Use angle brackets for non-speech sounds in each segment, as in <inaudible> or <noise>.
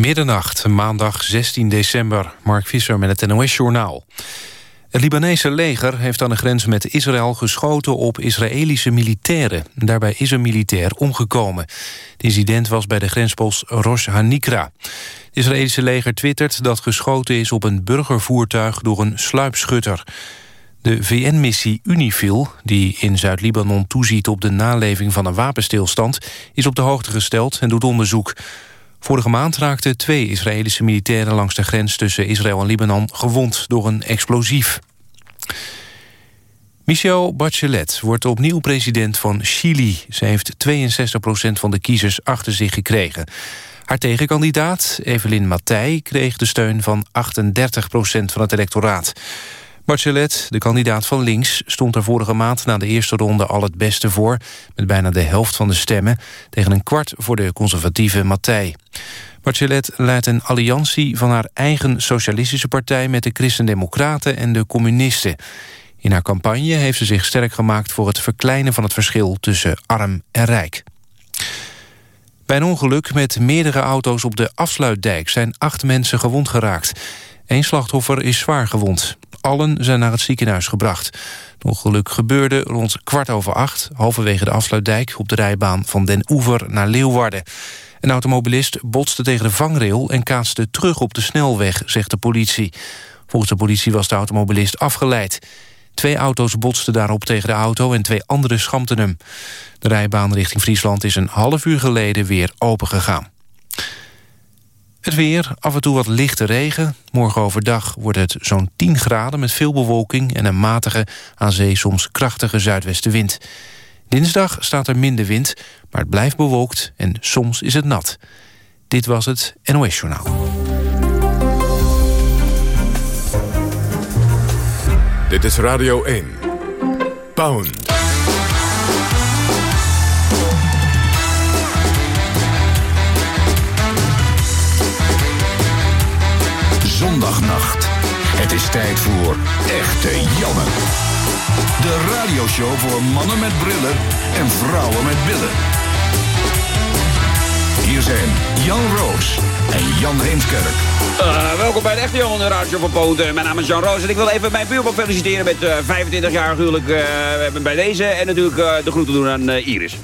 Middernacht, maandag 16 december. Mark Visser met het NOS-journaal. Het Libanese leger heeft aan de grens met Israël geschoten op Israëlische militairen. Daarbij is een militair omgekomen. Het incident was bij de grenspost Rosh Hanikra. Het Israëlische leger twittert dat geschoten is op een burgervoertuig door een sluipschutter. De VN-missie Unifil, die in Zuid-Libanon toeziet op de naleving van een wapenstilstand, is op de hoogte gesteld en doet onderzoek. Vorige maand raakten twee Israëlische militairen langs de grens tussen Israël en Libanon gewond door een explosief. Michelle Bachelet wordt opnieuw president van Chili. Ze heeft 62% van de kiezers achter zich gekregen. Haar tegenkandidaat, Evelyn Matthij, kreeg de steun van 38% van het electoraat. Bachelet, de kandidaat van links, stond er vorige maand na de eerste ronde al het beste voor, met bijna de helft van de stemmen, tegen een kwart voor de conservatieve Matthij. Bachelet leidt een alliantie van haar eigen socialistische partij met de Christen-Democraten en de Communisten. In haar campagne heeft ze zich sterk gemaakt voor het verkleinen van het verschil tussen arm en rijk. Bij een ongeluk met meerdere auto's op de afsluitdijk zijn acht mensen gewond geraakt. Eén slachtoffer is zwaar gewond. Allen zijn naar het ziekenhuis gebracht. Het ongeluk gebeurde rond kwart over acht... halverwege de afsluitdijk op de rijbaan van Den Oever naar Leeuwarden. Een automobilist botste tegen de vangrail... en kaatste terug op de snelweg, zegt de politie. Volgens de politie was de automobilist afgeleid. Twee auto's botsten daarop tegen de auto en twee andere schampten hem. De rijbaan richting Friesland is een half uur geleden weer opengegaan. Het weer, af en toe wat lichte regen. Morgen overdag wordt het zo'n 10 graden met veel bewolking... en een matige, aan zee soms krachtige zuidwestenwind. Dinsdag staat er minder wind, maar het blijft bewolkt en soms is het nat. Dit was het NOS Journaal. Dit is Radio 1. Pound. Het is tijd voor Echte Janne. De radioshow voor mannen met brillen en vrouwen met billen. Hier zijn Jan Roos en Jan Heemskerk. Uh, welkom bij de Echte Jan, de radio van Poten. Mijn naam is Jan Roos en ik wil even mijn buurman feliciteren met uh, 25 jaar huwelijk bij deze. En natuurlijk de groeten doen aan Iris.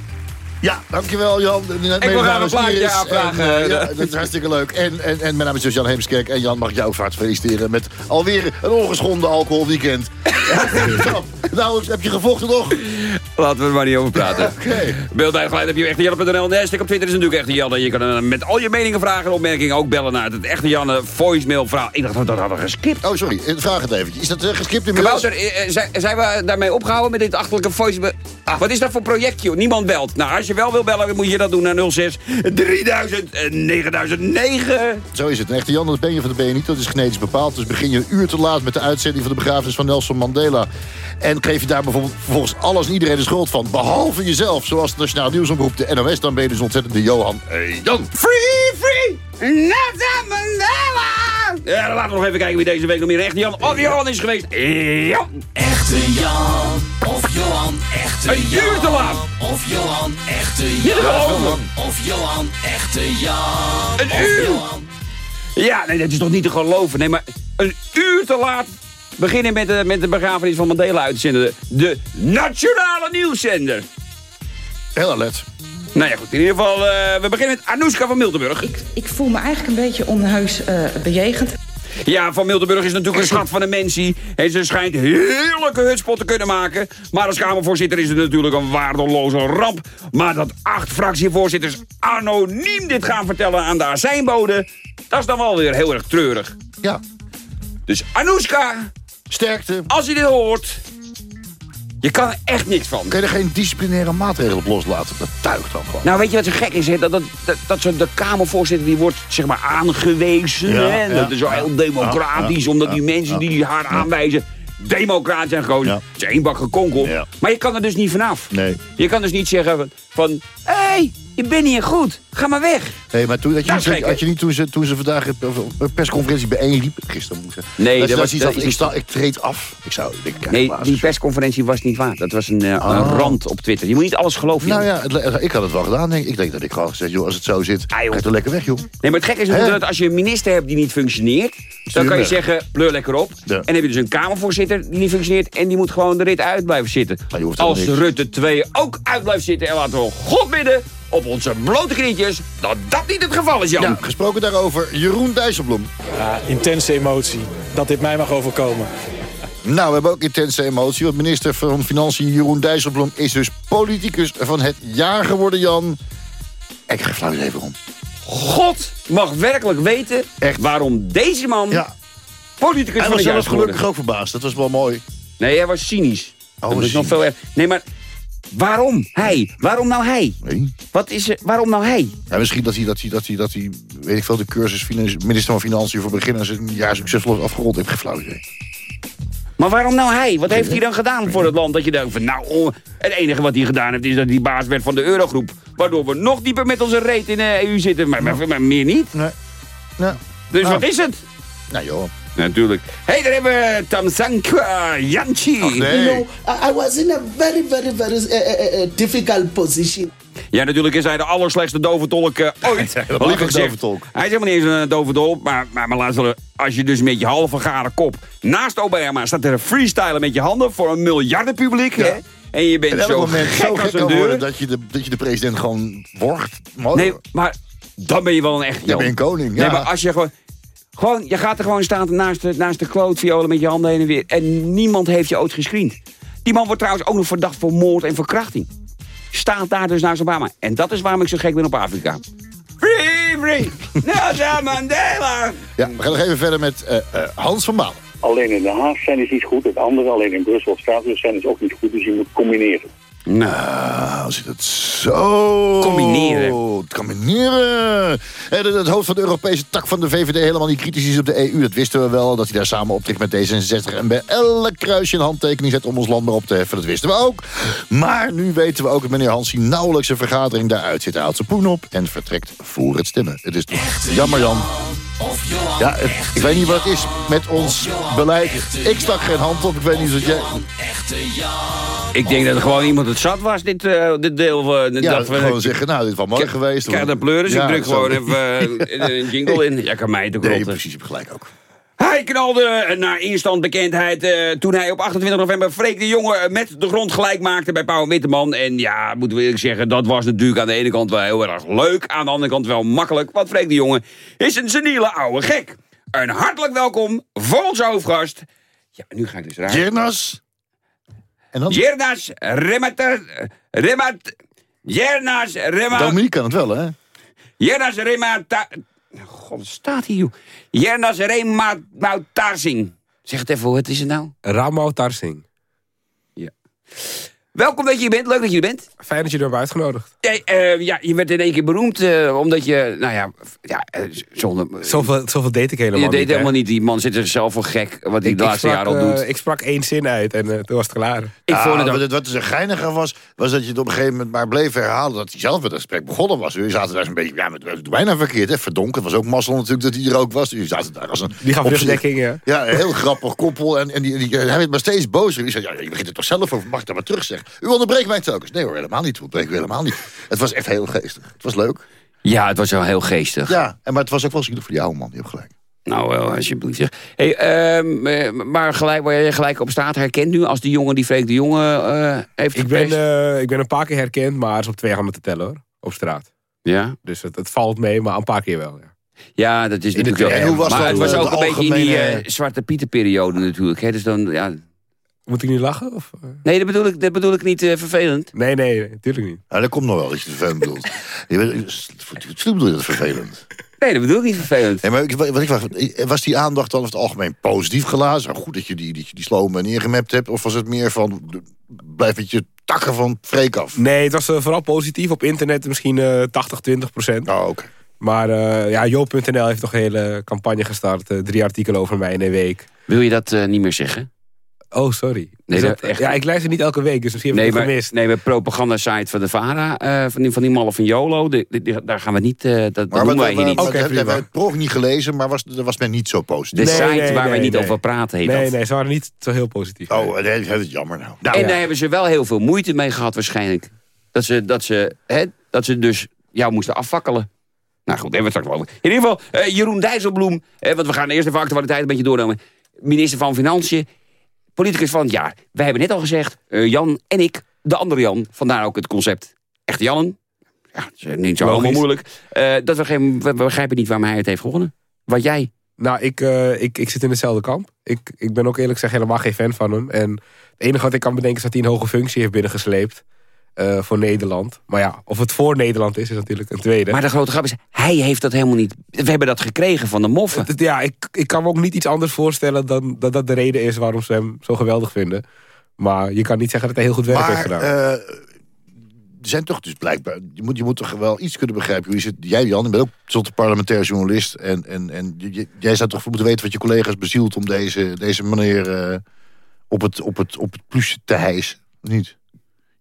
Ja, dankjewel Jan. Ik wil graag een plaatje aanvragen. En, uh, ja, dat is hartstikke leuk. En, en, en mijn naam is dus Jan Heemskerk. En Jan, mag ik jou ook vaart feliciteren met alweer een ongeschonden alcoholweekend. <laughs> nou, heb je gevochten nog? Laten we er maar niet over praten. <laughs> Oké. Okay. Beeld uitgeleid heb je echtejanne.nl. Nee, stik op Twitter is natuurlijk Echte Janne. Je kan met al je meningen, vragen en opmerkingen ook bellen naar het Echte Janne voicemail vraag. Ik dacht dat we dat hadden geskipt. Oh, sorry. Vraag het even. Is dat uh, geskipt inmiddels? Kabouter, uh, zijn we daarmee opgehouden met dit achterlijke voicemail? Ah. Wat is dat voor projectje? Niemand belt. Nou, als je wel wil bellen, moet je dat doen naar 06 3000 9009. Zo is het. Een echte Jan, dat ben je van de ben je niet. Dat is genetisch bepaald. Dus begin je een uur te laat met de uitzending van de begrafenis van Nelson Mandela. En geef je daar bijvoorbeeld volgens alles en iedereen de schuld van. Behalve jezelf. Zoals het Nationaal Nieuwsomroep, de NOS. Dan ben je dus ontzettend de Johan. Hey, Jan. Free, free. Nelson Mandela. Ja, dan laten we nog even kijken wie deze week nog meer echte Jan of Johan is geweest. Jan. Echte Jan of Johan. Echte Een uur te laat. Of Johan. Echte Jan. Of Johan. Echte Jan. Een uur. Ja, nee, dat is toch niet te geloven. Nee, maar een uur te laat beginnen met de, met de begrafenis van Mandela uitzenden. De Nationale Nieuwszender. Heel alert. Nou ja, goed. In ieder geval, uh, we beginnen met Anoushka van Miltenburg. Ik, ik voel me eigenlijk een beetje onheus uh, bejegend. Ja, Van Miltenburg is natuurlijk een schat van een mensie. En ze schijnt heerlijke hutspot te kunnen maken. Maar als Kamervoorzitter is het natuurlijk een waardeloze ramp. Maar dat acht fractievoorzitters anoniem dit gaan vertellen aan de azijnbode... dat is dan wel weer heel erg treurig. Ja. Dus Anoushka, sterkte. Als je dit hoort, je kan er echt niks van. Kun je er geen disciplinaire maatregelen op loslaten? Dat tuigt dan gewoon. Nou, weet je wat zo gek is? Hè? Dat, dat, dat, dat zo de Kamervoorzitter die wordt zeg maar aangewezen. Ja, hè? Ja, dat is zo ja, heel democratisch, omdat die mensen die haar aanwijzen... democraat zijn gewoon. Het is één bak gekonkel. Maar je kan er dus niet vanaf. Nee. Je kan dus niet zeggen van... Hé, hey, Je bent niet goed. Ga maar weg. Nee, maar toen, had, je Dat niet, had je niet toen ze, toen ze vandaag een persconferentie bijeenriep... Gisteren moet ik zeggen. Nee, dat, was- iets dat ik, sta, ik treed af. Ik zou... Ik, Nee, die persconferentie was niet waar. Dat was een, eh, Oh. een rand op Twitter. Je moet niet alles geloven. Nou ja, het le- ik had het wel gedaan. Denk ik. denk dat ik gewoon gezegd, joh, als het zo zit, Ah, joh. ga er lekker weg, joh. Nee, maar het gekke is dat als je een minister hebt die niet functioneert... dan je kan je weg. zeggen, pleur lekker op. Ja. En dan heb je dus een Kamervoorzitter die niet functioneert... en die moet gewoon de rit uit blijven zitten. Je Als. Rutte 2 ook uit blijft zitten... en laten we God bidden op onze blote knietjes... dat dat niet het geval is, Jan. Ja, gesproken daarover, Jeroen Dijsselbloem. Ja, intense emotie dat dit mij mag overkomen. Nou, we hebben ook intense emotie. Want minister van Financiën Jeroen Dijsselbloem is dus politicus van het jaar geworden, Jan. Ik geef flauw eens even om. God mag werkelijk weten Echt. waarom deze man Ja, politicus hij van was het jaar is geworden. gelukkig ook verbaasd. Dat was wel mooi. Nee, hij was cynisch. dat was is nog veel erg. Nee, maar waarom hij? Waarom nou hij? Nee. Wat is er, waarom nou hij? Ja, misschien dat hij, dat hij, dat hij, dat hij, weet ik veel, de cursus minister van Financiën voor beginners een jaar succesvol heeft afgerond. Flauw idee. Maar waarom nou hij? Wat heeft hij dan gedaan voor het land? Dat je denkt van, nou, oh, het enige wat hij gedaan heeft... is dat hij baas werd van de Eurogroep. Waardoor we nog dieper met onze reet in de EU zitten. Maar, maar, maar meer niet. Nee. Nou, Dus Nou. wat is het? nou joh. Natuurlijk. Hé, hey, daar hebben we Tamsankwa Yanchi. Nee. You know, I, was in a very, very, very uh, uh, uh, difficult position. Ja, natuurlijk is hij de allerslechtste doventolk uh, ooit. <laughs> liever geen gezegd, doventolk. Hij is helemaal niet eens een doventolk. Maar, maar, maar luister, als je dus met je halve garen kop naast Obama staat er freestylen met je handen voor een miljardenpubliek. Ja. Hè? En je bent En zo moment gek zo als gek een kan deur. worden dat je, de, dat je de president gewoon wordt. Nee, maar dan ben je wel een echt Dan ben je een koning, ja. Nee, maar als je gewoon... Gewoon, je gaat er gewoon staan naast de, naast de klootviolen met je handen heen en weer. En niemand heeft je ooit gescreend. Die man wordt trouwens ook nog verdacht voor moord en verkrachting. Staat daar dus naast Obama. En dat is waarom ik zo gek ben op Afrika. Free, free, <laughs> Nelson Mandela. Ja, we gaan nog even verder met eh, eh, Hans van Balen. Alleen in Den Haag zijn is niet goed. Het andere, alleen in Brussel of Straatsburg zijn is ook niet goed. Dus je moet combineren. Nou, Ah, zit het zo... Combineren. Het Combineren. Eh, Het, het hoofd van de Europese tak van de VVD helemaal niet kritisch is op de EU. Dat wisten we wel, dat hij daar samen optrekt met D66... en bij elk kruisje een handtekening zet om ons land maar op te heffen. Dat wisten we ook. Maar nu weten we ook dat meneer Hansi nauwelijks een vergadering daaruit zit. Hij haalt zijn poen op en vertrekt voor het stemmen. Het is toch jammer, Jan. Ja, ik weet niet wat het is met ons beleid. Ik stak geen hand op, ik weet niet wat jij... Ik denk dat er gewoon iemand het zat was, dit, eh, dit deel. van Ja, dat we, gewoon zeggen, nou, dit is wel mooi geweest. Kijk, de pleuris, Ja, ik druk gewoon even eh, een jingle in. Ja, kan mij de Nee, grotten. precies, je hebt gelijk ook. Hij knalde naar instant bekendheid eh, toen hij op 28 november Freek de Jonge met de grond gelijk maakte bij Pauw Witteman. En ja, moeten we eerlijk zeggen, dat was natuurlijk aan de ene kant wel heel erg leuk. Aan de andere kant wel makkelijk, want Freek de Jonge is een seniele oude gek. Een hartelijk welkom voor onze hoofdgast. Ja, nu ga ik dus raar. Jernas. En dan? Jernas Remater... Remat... Jernas Remat... Dominique kan het wel, hè? Jernas Remata... God, wat staat hier, joh? Jernas Rematarsing. Zeg het even, wat is het nou? Ramo Tarsing. Welkom dat je hier bent, leuk dat je er bent. Fijn dat je er hebt uitgenodigd. Ja, eh, ja, je werd in één keer beroemd eh, omdat je, nou ja, ja eh, zonder... Zoveel, zoveel deed ik helemaal je niet. deed hè. helemaal niet, die man zit er zelf voor gek, wat hij Ik, de laatste jaren al doet. ik sprak één zin uit en toen was het klaar. ik vond het Ja, ook... wat, wat er geiniger was, was dat je het op een gegeven moment maar bleef herhalen dat hij zelf met het gesprek begonnen was. Jullie zaten daar zo'n beetje, ja, met, met- bijna verkeerd, hè? Verdonken. Het was ook mazzel natuurlijk dat hij er ook was. Jullie zaten daar als een... Die gaf rugdekking, ja. Ja, een heel grappig koppel. En, en die, die, hij werd maar steeds bozer. Die zei, ja, je begint er toch zelf over, mag ik dat maar terug zeggen? U onderbreekt mij telkens. Nee hoor, helemaal niet. U onderbreekt u helemaal niet. Het was echt heel geestig. Het was leuk. Ja, het was wel heel geestig. Ja, en, maar het was ook wel zielig voor die oude man. Die heeft gelijk. Nou, wel, alsjeblieft zeg. Hey, ehm, eh, maar gelijk, waar je gelijk op staat herkend nu als die jongen die Freek de Jonge eh, heeft Ik ben, eh, ik ben een paar keer herkend, maar het is op twee handen te tellen hoor. Op straat. Ja? Dus het, het valt mee, maar een paar keer wel. Ja. Ja, dat is In de natuurlijk wel... maar het was ook een beetje in die Zwarte Pieten periode natuurlijk. Hè? Dus dan, ja... Moet ik nu lachen? Of? eh? Nee, dat bedoel ik, dat bedoel ik niet eh, vervelend. Nee, nee, natuurlijk niet. Nou, dat komt nog wel, dat je het vervelend bedoelt. <laughs> Wat bedoel je dat vervelend? Nee, dat bedoel ik niet vervelend. Nee, maar ik, wat ik vraag, was die aandacht dan over het algemeen positief gelazen? Goed dat je die, die, die sloom neergemapt hebt. Of was het meer van, blijf met je takken van freek af? Nee, het was eh, vooral positief. Op internet misschien eh 80, 20 procent. Oh, oké. Maar eh ja, Joop.nl heeft toch een hele campagne gestart. drie artikelen over mij in een week. Wil je dat eh, niet meer zeggen? Oh, sorry. Nee, Is dat- dat echt- Ja, ik luister niet elke week, dus misschien heb Nee, ik het maar, gemist. nee, maar propaganda-site van de VARA, eh, van, die, van die malle van YOLO, die, die- die- daar gaan we niet, eh, dat, Maar doen wij hier niet. Oké, hebben we het proef niet gelezen, maar was, was men niet zo De positief. Nee, site nee, waar wij nee, niet nee. over praten heet Nee, dat. nee, ze waren niet zo heel positief. Oh, nee, dat is jammer nou. nou en daar hebben ze wel heel veel moeite mee gehad waarschijnlijk. Dat ze, dat ze, hè, dat ze dus jou moesten afvakkelen. Nou goed, daar hebben we het straks wel over. In ieder geval, eh, Jeroen Dijsselbloem, eh, want we gaan eerst even actualiteit een beetje doornemen. Minister van Financiën, politicus van het jaar. Wij hebben net al gezegd, eh, Jan en ik, de andere Jan, vandaar ook het concept echte Jannen. Ja, dat is eh, niet zo moeilijk. Eh, dat we, geen, we, we begrijpen niet waarom hij het heeft gewonnen. Wat jij? Nou, ik, ik, ik zit in hetzelfde kamp. Ik, ik ben ook eerlijk gezegd helemaal geen fan van hem. En het enige wat ik kan bedenken is dat hij een hoge functie heeft binnengesleept. Eh, voor Nederland. Maar ja, of het voor Nederland is, is natuurlijk een tweede. Maar de grote grap is, hij heeft dat helemaal niet. We hebben dat gekregen van de moffen. Het- ja, ik, ik kan me ook niet iets anders voorstellen dan dat dat de reden is waarom ze hem zo geweldig vinden. Maar je kan niet zeggen dat hij heel goed werk heeft Maar gedaan. eh, er zijn toch dus blijkbaar... Je moet, je moet toch wel iets kunnen begrijpen. Hoe je zit, jij Jan, je bent ook tot parlementair journalist. En, en, en je- jij zou toch moeten weten wat je collega's bezielt... om deze, deze meneer eh, op, het, op, het, op het plusje te hijsen. Niet?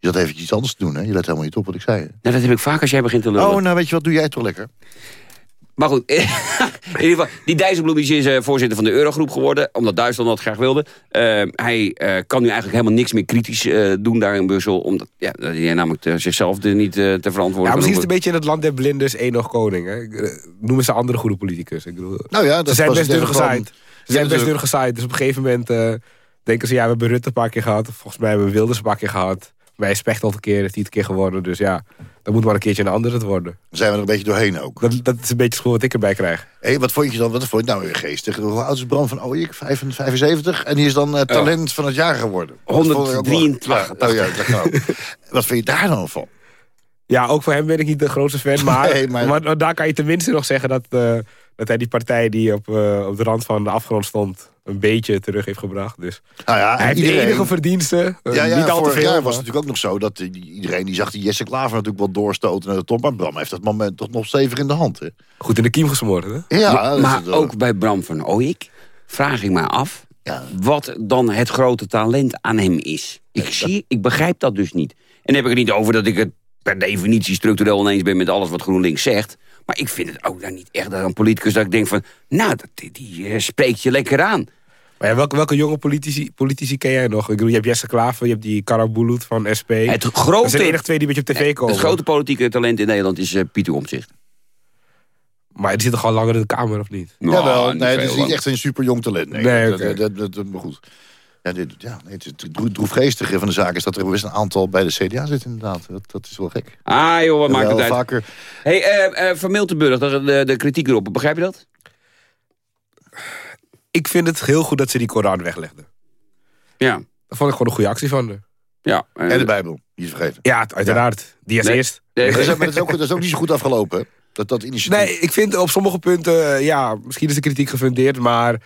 Je had even iets anders te doen, hè? Je let helemaal niet op wat ik zei. Nou, dat heb ik vaak als jij begint te lullen. Oh, nou weet je wat, doe jij toch lekker? Maar goed, <laughs> in ieder geval, die Dijsselbloem is eh, voorzitter van de Eurogroep geworden... omdat Duitsland dat graag wilde. Eh, hij eh, kan nu eigenlijk helemaal niks meer kritisch eh, doen daar in Brussel... omdat ja, dat hij namelijk zichzelf er niet eh, te verantwoorden Ja, misschien is het een noemen. beetje in het land der blinders één nog koning. Hè. Ik, Noem eens een andere goede politicus. Ik bedoel, Nou ja, dat ze zijn best dun gezaaid. Ze zijn best dus- dun gezaaid. Dus op een gegeven moment eh, denken ze... ja, we hebben Rutte een paar keer gehad. Volgens mij hebben we Wilders een paar keer gehad. Wij Specht een keer, heeft hij het een keer geworden. Dus ja, dan moet maar een keertje een ander het worden. zijn we er een beetje doorheen ook. Dat, dat is een beetje het gevoel wat ik erbij krijg. Hé, wat vond je dan? Wat vond je nou weer geestig? Hoe oud is Bram van Ooyek? 75? En die is dan eh, talent van het jaar geworden. Dat vond ik ook wel- 183. Ja, oh ja, dat kan. <laughs> Wat vind je daar dan van? Ja, ook voor hem ben ik niet de grootste fan. <laughs> Maar, Nee, maar- maar... daar kan je tenminste nog zeggen dat, eh, dat hij die partij die op, eh, op de rand van de afgrond stond... een beetje terug heeft gebracht. Dus Nou ja, hij heeft iedereen- enige verdiensten. eh, Ja, ja, niet al te vorig veel. jaar was het natuurlijk ook nog zo... dat iedereen die zag die Jesse Klaver natuurlijk wel doorstoten naar de top. Maar Bram heeft dat moment toch nog stevig in de hand. Hè? Goed in de kiem gesmoord, hè? Ja, maar het, ook bij Bram van Ooyek vraag ik mij af... Ja. wat dan het grote talent aan hem is. Ik, zie, ik begrijp dat dus niet. En dan heb ik het niet over dat ik het per definitie structureel oneens ben... met alles wat GroenLinks zegt. Maar ik vind het ook dan niet echt een politicus dat ik denk van... nou, dat, die, die eh, spreekt je lekker aan. Maar ja, welke, welke jonge politici, politici ken jij nog? Ik bedoel, je hebt Jesse Klaver, je hebt die Karabulut van SP. Het dat grote, zijn de enige twee die een beetje op tv komen. het grote politieke talent in Nederland is eh, Pieter Omtzigt. Maar die zit toch al langer in de Kamer, of niet? Jawel, Nou, nee, het is veel niet echt een super jong talent. Nee, Nee, dat, dat, dat, dat- maar goed. Ja, dit, ja nee, het, het droe- droefgeestige van de zaak is dat er best een aantal bij de CDA zit inderdaad. Dat, dat is wel gek. Ah joh, wat maakt het uit. vaker. Hey, eh, eh, Van Miltenburg, dat is de, de kritiek erop. Begrijp je dat? Ik vind het heel goed dat ze die Koran weglegden. Ja. Dat vond ik gewoon een goede actie van haar. ja eh, En de Bijbel, niet vergeten. Ja, uiteraard. Die als Nee. eerst. nee, Maar dat is, is ook, dat is ook niet zo goed afgelopen. Dat, dat initiatief. Nee, ik vind op sommige punten, eh, ja, misschien is de kritiek gefundeerd, maar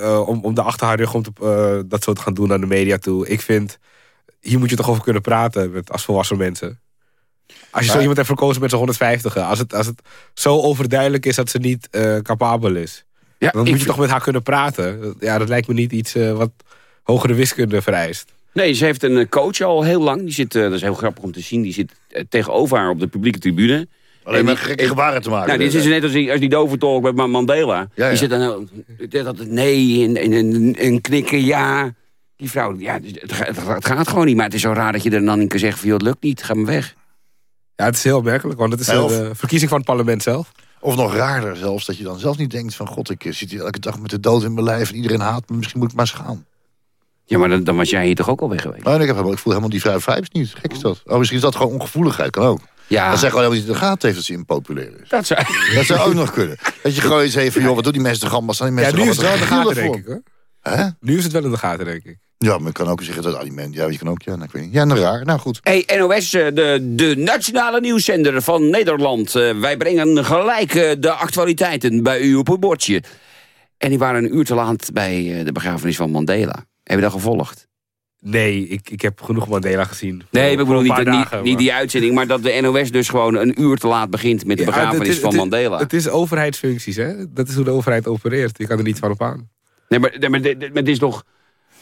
eh, om, om de achter haar rug om te, eh, dat zo te gaan doen naar de media toe. Ik vind, hier moet je toch over kunnen praten met, als volwassen mensen. Als je zo iemand hebt verkozen met zo'n 150, als het, als het zo overduidelijk is dat ze niet eh, capabel is, ja, dan moet je vind- toch met haar kunnen praten. Ja, dat lijkt me niet iets wat hogere wiskunde vereist. Nee, ze heeft een coach al heel lang. Die zit, dat is heel grappig om te zien. Die zit tegenover haar op de publieke tribune. Alleen En maar gekke gebaren te maken. Nou, dit is net als die, als die doventolk met Ma- Mandela. Ja, ja. Die zit dan eh, dat het nee en, en, en, en knikken ja. Die vrouw, ja, dus het, het, gaat- het gaat gewoon niet. Maar het is zo raar dat je er dan niet kan zeggen van... joh, het lukt niet, ga maar weg. Ja, het is heel opmerkelijk, want het is een eh, verkiezing van het parlement zelf. Of nog raarder zelfs, dat je dan zelf niet denkt van... God, ik eh, zit hier elke dag met de dood in mijn lijf en iedereen haat me. Misschien moet ik maar eens gaan. Ja, maar dan, dan was jij hier toch ook al weg geweest? Nou, ik, heb ik voel helemaal die vrije vibes niet. Gek is dat. Oh, misschien is dat gewoon ongevoeligheid, kan ook. Ja, Dat zij gewoon helemaal niet in de gaten heeft dat ze impopulair is. dat zou... Dat zou ook nog kunnen. Dat je gewoon eens even van, joh, wat doen die mensen toch allemaal? Staan die Ja, mensen nu toch is het wel in de gaten, te denk ik. Hoor. Hè? Nu is het wel in de gaten, denk ik. Ja, maar ik kan ook zeggen dat aliment... Ja, je kan ook, ja, nou, ik weet niet. Ja, nou raar. Nou, goed. Hey, NOS, eh, de, de nationale nieuwszender van Nederland. Eh, wij brengen gelijk eh, de actualiteiten bij u op het bordje. En die waren een uur te laat bij de begrafenis van Mandela. Heb je dat gevolgd? Nee, ik, ik heb genoeg Mandela gezien. Nee, ik bedoel niet, niet, die uitzending... maar dat de NOS dus gewoon een uur te laat begint met de begrafenis is- van het is- Mandela. Het is overheidsfuncties, hè? Dat is hoe de overheid opereert. Je kan er niet van op aan. Nee, maar, nee, maar, maar het is toch...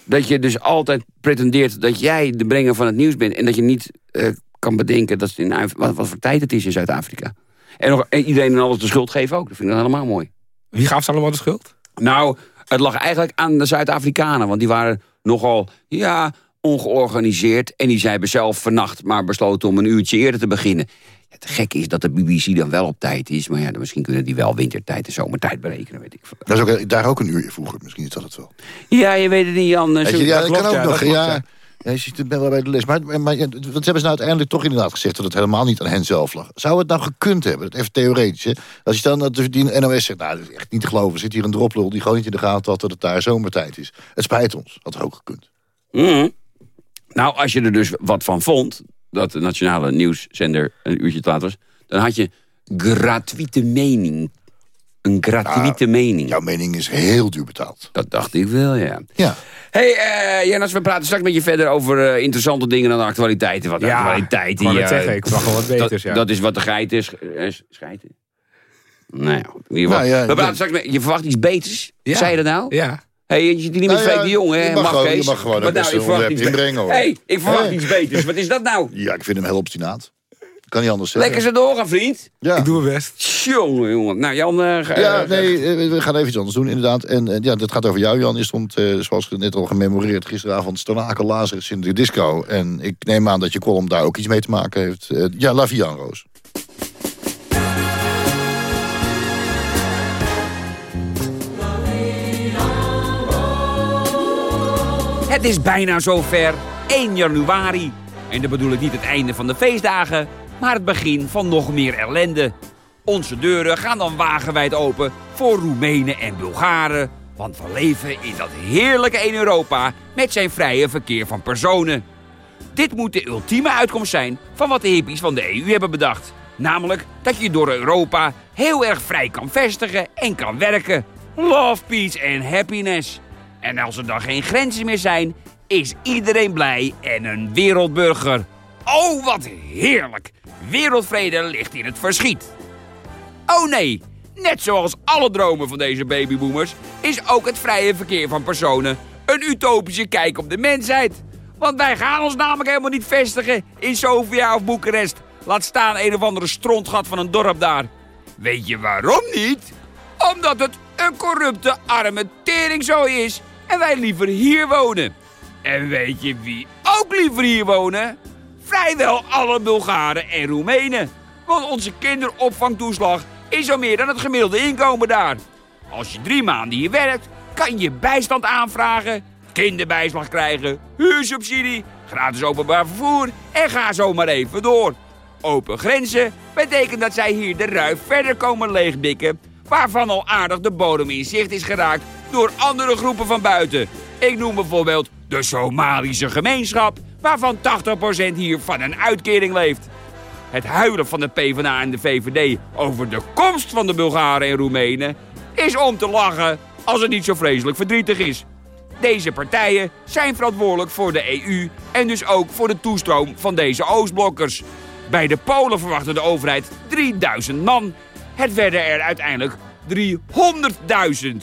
dat je dus altijd pretendeert dat jij de brenger van het nieuws bent... en dat je niet eh, kan bedenken dat in, wat, wat voor tijd het is in Zuid-Afrika. En, nog, en iedereen en alles de schuld geven ook. Dat vind ik dan helemaal mooi. Wie gaf ze allemaal de schuld? Nou, het lag eigenlijk aan de Zuid-Afrikanen. Want die waren nogal, ja, ongeorganiseerd. En die zijn zelf vannacht maar besloten om een uurtje eerder te beginnen. Het gekke is dat de BBC dan wel op tijd is. Maar ja, dan misschien kunnen die wel wintertijd en zomertijd berekenen, weet ik veel. Dat is ook, daar ook een uur vroeger. Misschien is dat het wel. Ja, je weet het niet, Jan. Je, ja, dat klopt, kan ook ja, nog. dat klopt, ja. het wel bij de les. Maar, maar, wat hebben ze nou uiteindelijk toch inderdaad gezegd... dat het helemaal niet aan hen zelf lag? Zou het nou gekund hebben? Even theoretisch. Hè? Als je dan dat die NOS zegt... nou, dat is echt niet te geloven. Zit hier een droplul die gewoon niet in de gaten had... dat het daar zomertijd is. Het spijt ons. Had er ook gekund. Mhm. Nou, als je er dus wat van vond... dat de nationale nieuwszender een uurtje te laat was... dan had je gratuite mening. Een gratuite mening. Jouw mening is heel duur betaald. Dat dacht ik wel, ja. Ja. hey, Jonas, we praten straks met je verder over eh, interessante dingen dan de actualiteiten. Wat Ja, actualiteit ik wou die, net eh, zeggen, ik wel wat beters, dat, ja. dat is wat de geit is. Scheiten. Nou ja. Nou ja, we praten ja. straks met, je verwacht iets beters? Ja. Zei je dat nou? Ja. Hey, je zit niet met Nou ja, Freek de Jong, hè? je mag gewoon- je mag gewoon Maar ik verwacht iets be- inbrengen, hoor. hey, ik verwacht iets beters. Wat is dat nou? Ja, ik vind hem heel obstinaat. Kan niet anders zeggen. Lekker ze doorgaan, vriend. Ja. Ik doe mijn best. Jongen, jongen. Nou, Jan... eh, ga- Ja, eh, nee, eh, we gaan even iets anders doen, inderdaad. En eh, ja, dat gaat over jou, Jan. Je stond, eh, zoals net al gememoreerd, gisteravond Stanakel Lazarus in de disco. En ik neem aan dat je column daar ook iets mee te maken heeft. Ja, La Vie Roos. Het is bijna zover. 1 januari. En dan bedoel ik niet het einde van de feestdagen, maar het begin van nog meer ellende. Onze deuren gaan dan wagenwijd open voor Roemenen en Bulgaren. Want we leven in dat heerlijke 1 Europa met zijn vrije verkeer van personen. Dit moet de ultieme uitkomst zijn van wat de hippies van de EU hebben bedacht. Namelijk dat je door Europa heel erg vrij kan vestigen en kan werken. Love, peace en happiness. En als er dan geen grenzen meer zijn, is iedereen blij en een wereldburger. Oh, wat heerlijk! Wereldvrede ligt in het verschiet. Oh nee, net zoals alle dromen van deze babyboomers... is ook het vrije verkeer van personen een utopische kijk op de mensheid. Want wij gaan ons namelijk helemaal niet vestigen in Sofia of Boekarest. Laat staan een of andere strontgat van een dorp daar. Weet je waarom niet? Omdat het een corrupte, arme teringzooi is en wij liever hier wonen. En weet je wie ook liever hier wonen? Vrijwel alle Bulgaren en Roemenen. Want onze kinderopvangtoeslag is al meer dan het gemiddelde inkomen daar. Als je drie maanden hier werkt, kan je bijstand aanvragen, kinderbijslag krijgen, huursubsidie, gratis openbaar vervoer en ga zo maar even door. Open grenzen betekent dat zij hier de ruif verder komen leegdikken, waarvan al aardig de bodem in zicht is geraakt door andere groepen van buiten. Ik noem bijvoorbeeld de Somalische gemeenschap, waarvan 80% hier van een uitkering leeft. Het huilen van de PvdA en de VVD over de komst van de Bulgaren en Roemenen is om te lachen als het niet zo vreselijk verdrietig is. Deze partijen zijn verantwoordelijk voor de EU en dus ook voor de toestroom van deze Oostblokkers. Bij de Polen verwachtte de overheid 3000 man. Het werden er uiteindelijk 300.000.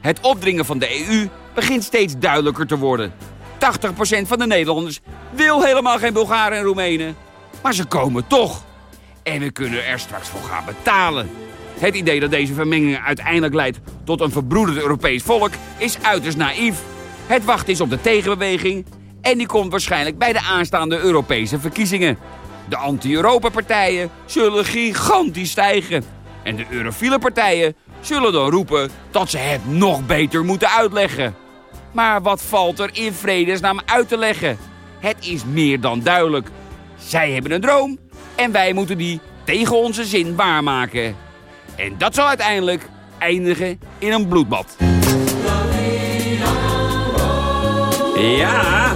Het opdringen van de EU begint steeds duidelijker te worden. 80% van de Nederlanders wil helemaal geen Bulgaren en Roemenen. Maar ze komen toch. En we kunnen er straks voor gaan betalen. Het idee dat deze vermenging uiteindelijk leidt tot een verbroederd Europees volk is uiterst naïef. Het wacht is op de tegenbeweging en die komt waarschijnlijk bij de aanstaande Europese verkiezingen. De anti-Europa-partijen zullen gigantisch stijgen. En de eurofiele partijen zullen dan roepen dat ze het nog beter moeten uitleggen. Maar wat valt er in vredesnaam uit te leggen? Het is meer dan duidelijk. Zij hebben een droom en wij moeten die tegen onze zin waarmaken. En dat zal uiteindelijk eindigen in een bloedbad. Ja.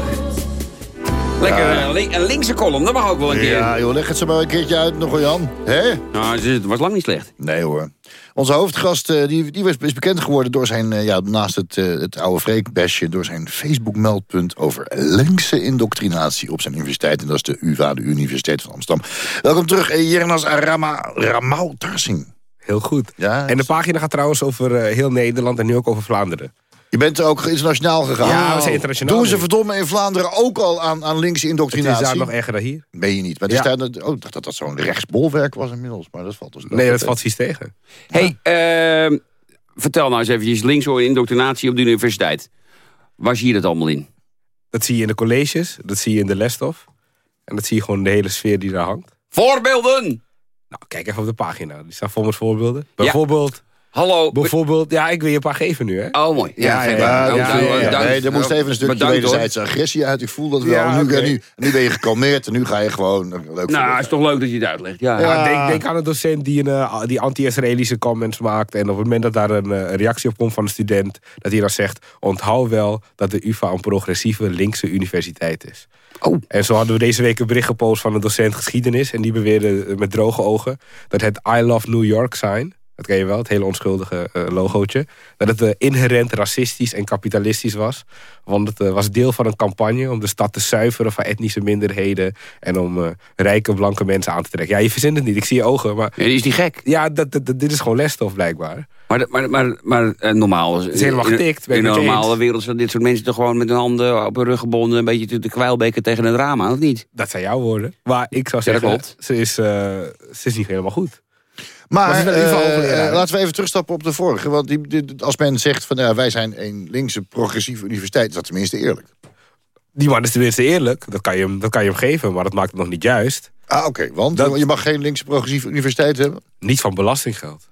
Lekker eh, link- een linkse kolom, dat mag ook wel een keer. Ja, joh, leg het zo maar een keertje uit nog, Jan. Hè? Nou, het was lang niet slecht. Nee hoor. Onze hoofdgast eh, die, die was, is bekend geworden door zijn, eh, ja, naast het, het oude freekbesje, door zijn Facebook-meldpunt over linkse indoctrinatie op zijn universiteit. En dat is de UvA, de Universiteit van Amsterdam. Welkom terug, Jernas Rama, Ramau Tarsing. Heel goed. Ja, En de pagina gaat trouwens over heel Nederland en nu ook over Vlaanderen. Je bent er ook internationaal gegaan. Ja, we zijn internationaal Doen ze nu. verdomme in Vlaanderen ook al aan, aan linkse Het indoctrinatie? is daar nog erger dan hier. Ben je niet. Maar Ja. staat, oh, ik dacht dat dat zo'n rechtsbolwerk was inmiddels. Maar dat valt dus Nee, dat valt vies tegen. hey, ehm, vertel nou eens eventjes links indoctrinatie op de universiteit. Waar zie je dat allemaal in? Dat zie je in de colleges, dat zie je in de lesstof. En dat zie je gewoon de hele sfeer die daar hangt. Voorbeelden! Nou, kijk even op de pagina. Die staan vol met voorbeelden. Bijvoorbeeld, Hallo. bijvoorbeeld, ja, ik wil je een paar geven nu, hè? Oh, mooi. Ja, ja, maar. Ja, ja, Dank- ja, nee, er moest even een stukje bedankt, hoor. wederzijdse agressie uit. Ik voel dat wel. Ja, nu, en nu, nu ben je gekalmeerd en nu ga je gewoon... Leuk Nou, het is toch leuk dat je het uitlegt. Ja. Ja, denk, denk aan een docent die, een, eh, die anti-Israëlische comments maakt. En op het moment dat daar een, eh, een reactie op komt van een student... dat hij dan zegt, onthoud wel dat de UvA een progressieve linkse universiteit is. Oh. En zo hadden we deze week een bericht gepost van een docent geschiedenis. En die beweerde eh, met droge ogen dat het I Love New York sign... dat ken je wel, het hele onschuldige eh, logootje... dat het eh, inherent racistisch en kapitalistisch was. Want het eh, was deel van een campagne om de stad te zuiveren van etnische minderheden... en om rijke blanke mensen aan te trekken. Ja, je verzint het niet, ik zie je ogen, maar... Ja, is die gek? Ja, dat, dit is gewoon lesstof blijkbaar. Maar, maar, maar, maar normaal... is helemaal in- getikt, In je normale wereld zijn dit soort mensen toch gewoon met hun handen op hun rug gebonden... een beetje te, te kwijlbeken tegen het raam aan, of niet? Dat zijn jouw woorden. Maar ik zou Ja, dat zeggen, klopt. ze, is, ze is niet helemaal goed. Maar eh, laten we even terugstappen op de vorige. Want die, die- als men zegt van ja, wij zijn een linkse progressieve universiteit... is dat tenminste eerlijk. Die man is tenminste eerlijk, dat kan je hem, dat kan je hem geven, maar dat maakt het nog niet juist. Ah, oké. want Dat- je mag geen linkse progressieve universiteit hebben? Niet van belastinggeld.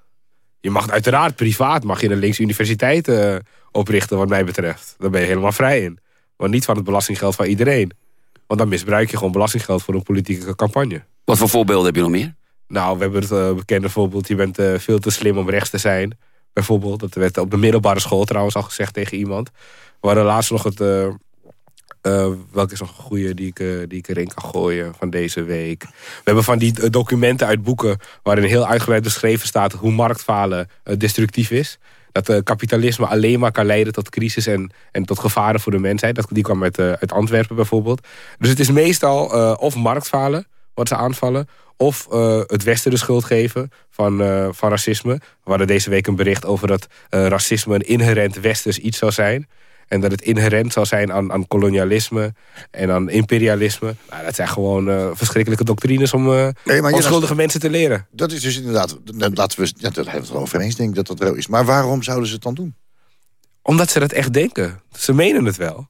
Je mag uiteraard privaat mag je een linkse universiteit eh, oprichten, wat mij betreft. Daar ben je helemaal vrij in. Maar niet van het belastinggeld van iedereen. Want dan misbruik je gewoon belastinggeld voor een politieke campagne. Wat voor voorbeelden heb je nog meer? Nou, we hebben het eh, bekende voorbeeld. Je bent eh, veel te slim om rechts te zijn. Bijvoorbeeld. Dat werd op de middelbare school trouwens al gezegd tegen iemand. We hadden laatst nog het... eh, welke is nog een goede die ik, die ik erin kan gooien van deze week? We hebben van die documenten uit boeken... waarin heel uitgebreid beschreven staat... hoe marktfalen destructief is. Dat eh, kapitalisme alleen maar kan leiden tot crisis... en, en tot gevaren voor de mensheid. Dat, die kwam uit, uit Antwerpen bijvoorbeeld. Dus het is meestal of marktfalen wat ze aanvallen... of eh, het Westen de schuld geven van, eh, van racisme. We hadden deze week een bericht over dat eh, racisme... een inherent Westers iets zou zijn... En dat het inherent zou zijn aan, aan kolonialisme en aan imperialisme. Nou, dat zijn gewoon verschrikkelijke doctrines om Nee, je- onschuldige mensen te leren. Dat is dus inderdaad... dan Laten we, ja, daar hebben we het wel over eens, denk ik dat dat zo is. Maar waarom zouden ze het dan doen? Omdat ze dat echt denken. Ze menen het wel.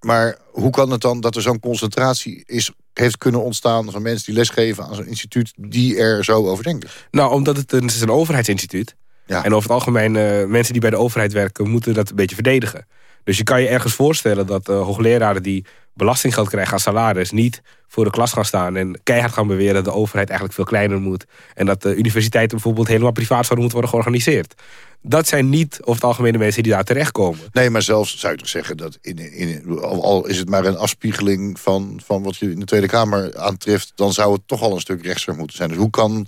Maar hoe kan het dan dat er zo'n concentratie is, heeft kunnen ontstaan... van mensen die lesgeven aan zo'n instituut... die er zo over denken? Nou, omdat het een, het is een overheidsinstituut. Ja. En over het algemeen, eh, mensen die bij de overheid werken... moeten dat een beetje verdedigen. Dus je kan je ergens voorstellen dat eh, hoogleraren... die belastinggeld krijgen aan salaris... niet voor de klas gaan staan en keihard gaan beweren... dat de overheid eigenlijk veel kleiner moet. En dat de universiteiten bijvoorbeeld helemaal privaat zouden moeten worden georganiseerd. Dat zijn niet over het algemeen de mensen die daar terechtkomen. Nee, maar zelfs zou je toch zeggen dat... In, in, al, is het maar een afspiegeling van, van wat je in de Tweede Kamer aantreft... dan zou het toch al een stuk rechtser moeten zijn. Dus hoe kan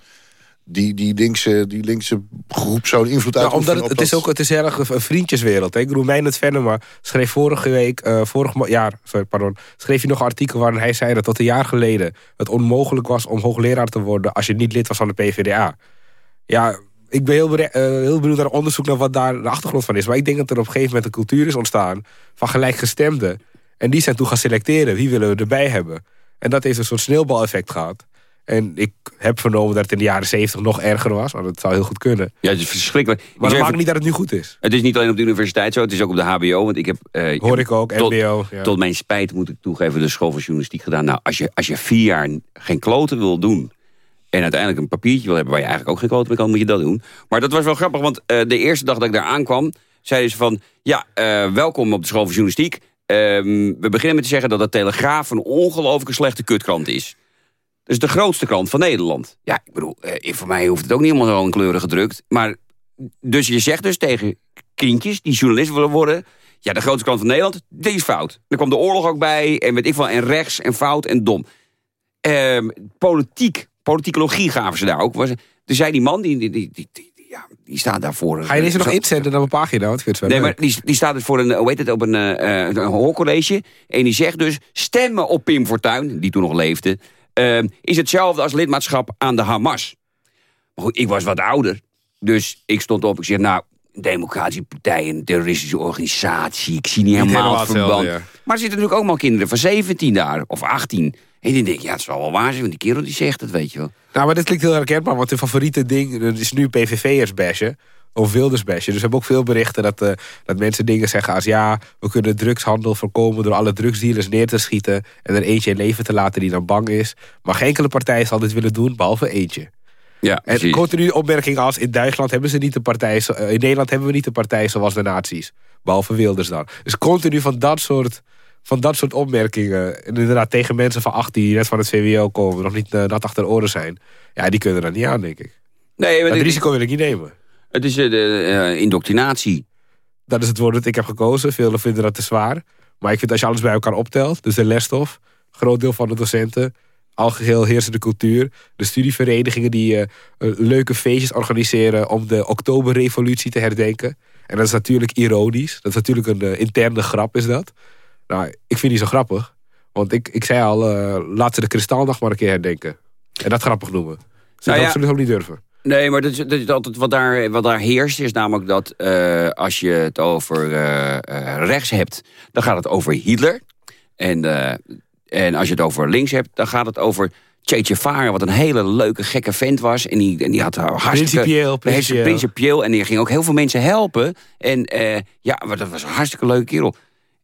die, die, linkse, die linkse groep zo'n invloed Nou, uitoefenen? omdat het, is ook het is erg een- vriendjeswereld. Hè? Ik bedoel, Meijnerd Venema schreef vorige week, eh, vorig jaar, sorry, pardon, schreef hij nog een artikel waarin hij zei dat tot een jaar geleden het onmogelijk was om hoogleraar te worden als je niet lid was van de PvdA. Ja, ik ben heel, eh, heel benieuwd naar onderzoek naar wat daar de achtergrond van is. Maar ik denk dat er op een gegeven moment een cultuur is ontstaan van gelijkgestemden. En die zijn toen gaan selecteren. Wie willen we erbij hebben? En dat heeft een soort sneeuwbaleffect gehad. En ik heb vernomen dat het in de jaren zeventig nog erger was. Maar dat zou heel goed kunnen. Ja, het is verschrikkelijk. Maar dat zeg maakt niet dat het nu goed is. Het is niet alleen op de universiteit zo, het is ook op de HBO. Want ik heb, eh, Hoor ik ook, tot, MBO. Ja. Tot mijn spijt moet ik toegeven, de school van journalistiek gedaan. Nou, als je, als je vier jaar geen kloten wil doen... en uiteindelijk een papiertje wil hebben waar je eigenlijk ook geen kloten mee kan... moet je dat doen. Maar dat was wel grappig, want eh, de eerste dag dat ik daar aankwam... zeiden ze van, ja, eh, welkom op de school van journalistiek. Ehm, we beginnen met te zeggen dat de Telegraaf... een ongelooflijke slechte kutkrant is. Is de grootste krant van Nederland. Ja, ik bedoel, eh, voor mij hoeft het ook niet helemaal zo in kleuren gedrukt. Maar, dus je zegt dus tegen kindjes die journalist willen worden... ja, de grootste krant van Nederland, die is fout. Er kwam de oorlog ook bij, en weet ik wel, en rechts, en fout, en dom. Ehm, politiek, politicologie gaven ze daar ook. Was, toen zei die man, die, die, die, die, die- ja, die staat daarvoor... Ga je deze nog inzenden naar mijn pagina? Want ik Nee, leuk. maar die, die staat dus voor een, hoe heet het, op een, eh, eh, een hoorcollege. En die zegt dus, stemmen op Pim Fortuyn, die toen nog leefde... eh, is hetzelfde als lidmaatschap aan de Hamas. Maar goed, ik was wat ouder. Dus ik stond op, ik zeg, nou, democratische partij, een terroristische organisatie. Ik zie niet helemaal, helemaal het verband. hetzelfde, Maar er zitten natuurlijk ook maar kinderen van 17 daar, of 18. En die denk ik, ja, het zal wel waar zijn, want die kerel die zegt het, weet je wel. Nou, maar dit klinkt heel herkenbaar, want de favoriete ding dat is nu PVV'ers bashen. Of Wilders bashen. Dus we hebben ook veel berichten dat, eh, dat mensen dingen zeggen als... ja, we kunnen drugshandel voorkomen door alle drugsdealers neer te schieten... en er eentje in leven te laten die dan bang is. Maar geen enkele partij zal dit willen doen, behalve eentje. Ja, En precies. continu opmerkingen als... in Duitsland hebben ze niet de partij... eh, in Nederland hebben we niet de partij zoals de nazi's. Behalve Wilders dan. Dus continu van dat soort, van dat soort opmerkingen... en inderdaad tegen mensen van 18 die net van het VWO komen... nog niet eh, nat achter oren zijn... ja, die kunnen er niet aan, denk ik. Nee, maar Dat risico wil ik niet nemen. het is eh, de eh, indoctrinatie. Dat is het woord dat ik heb gekozen. Velen vinden dat te zwaar. Maar ik vind als je alles bij elkaar optelt... dus de lesstof, groot deel van de docenten... algeheel heersende cultuur... de studieverenigingen die leuke feestjes organiseren... om de oktoberrevolutie te herdenken. En dat is natuurlijk ironisch. Dat is natuurlijk een interne grap, is dat. Nou, ik vind die zo grappig. Want ik, ik zei al, eh, laat ze de kristalnacht maar een keer herdenken. En dat grappig noemen. Ze Nou dat ja. zullen ze ook niet durven. Nee, maar dat is, dat is altijd wat daar, wat daar heerst, is namelijk dat eh, als je het over eh, rechts hebt, dan gaat het over Hitler. En, eh, en als je het over links hebt, dan gaat het over Che Guevara, wat een hele leuke, gekke vent was. En die, en die had hartstikke... Principieel, principieel. principieel. En die ging ook heel veel mensen helpen. En eh, ja, dat was een hartstikke leuke kerel.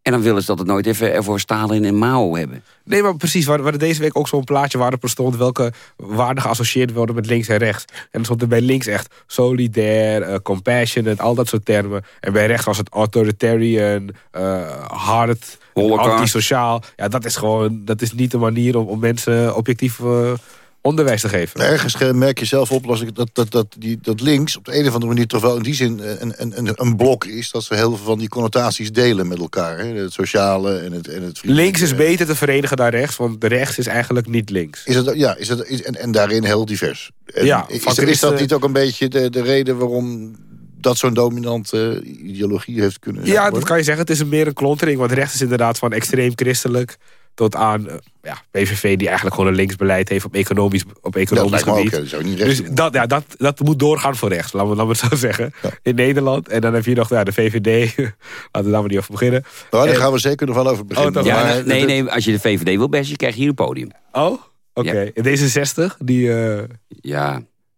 En dan willen ze dat het nooit even ervoor Stalin en Mao hebben. Nee, maar precies. We hadden deze week ook zo'n plaatje waar er stond... welke waarden geassocieerd worden met links en rechts. En dan stond er bij links echt solidair, eh, compassionate, al dat soort termen. En bij rechts was het authoritarian, eh, hard, antisociaal. Ja, dat is gewoon dat is niet de manier om, om mensen objectief eh, onderwijs te geven. Ergens merk je zelf op als ik dat, dat, dat, die, dat links op de een of andere manier toch wel in die zin eh, een, een, een, een blok is. Dat ze heel veel van die connotaties delen met elkaar. Hè? Het sociale en het, en het. Links is beter te verenigen dan rechts, want de rechts is eigenlijk niet links. Is dat, ja, is dat, is, en, en daarin heel divers. En Ja, is, is dat niet ook een beetje de, de reden waarom dat zo'n dominante ideologie heeft kunnen? Ja, dat kan je zeggen. Het is een meer een klontering. Want rechts is inderdaad van extreem christelijk tot aan eh, ja, PVV... die eigenlijk gewoon een linksbeleid heeft op economisch, op Dat economisch ook, gebied. dat Dus dat, ja, dat, dat moet doorgaan voor rechts, laten we, laten we het zo <laughs> zeggen. In Nederland. En dan heb je nog ja, de VVD. <laughs> Laten we daar maar niet over beginnen. Nou, daar En- gaan we zeker nog wel over beginnen. Oh, dat- Ja, Maar nee, dat- nee, als je de VVD wil best, je krijgt hier een podium. Oh, oké. En D66, die... eh, Ja,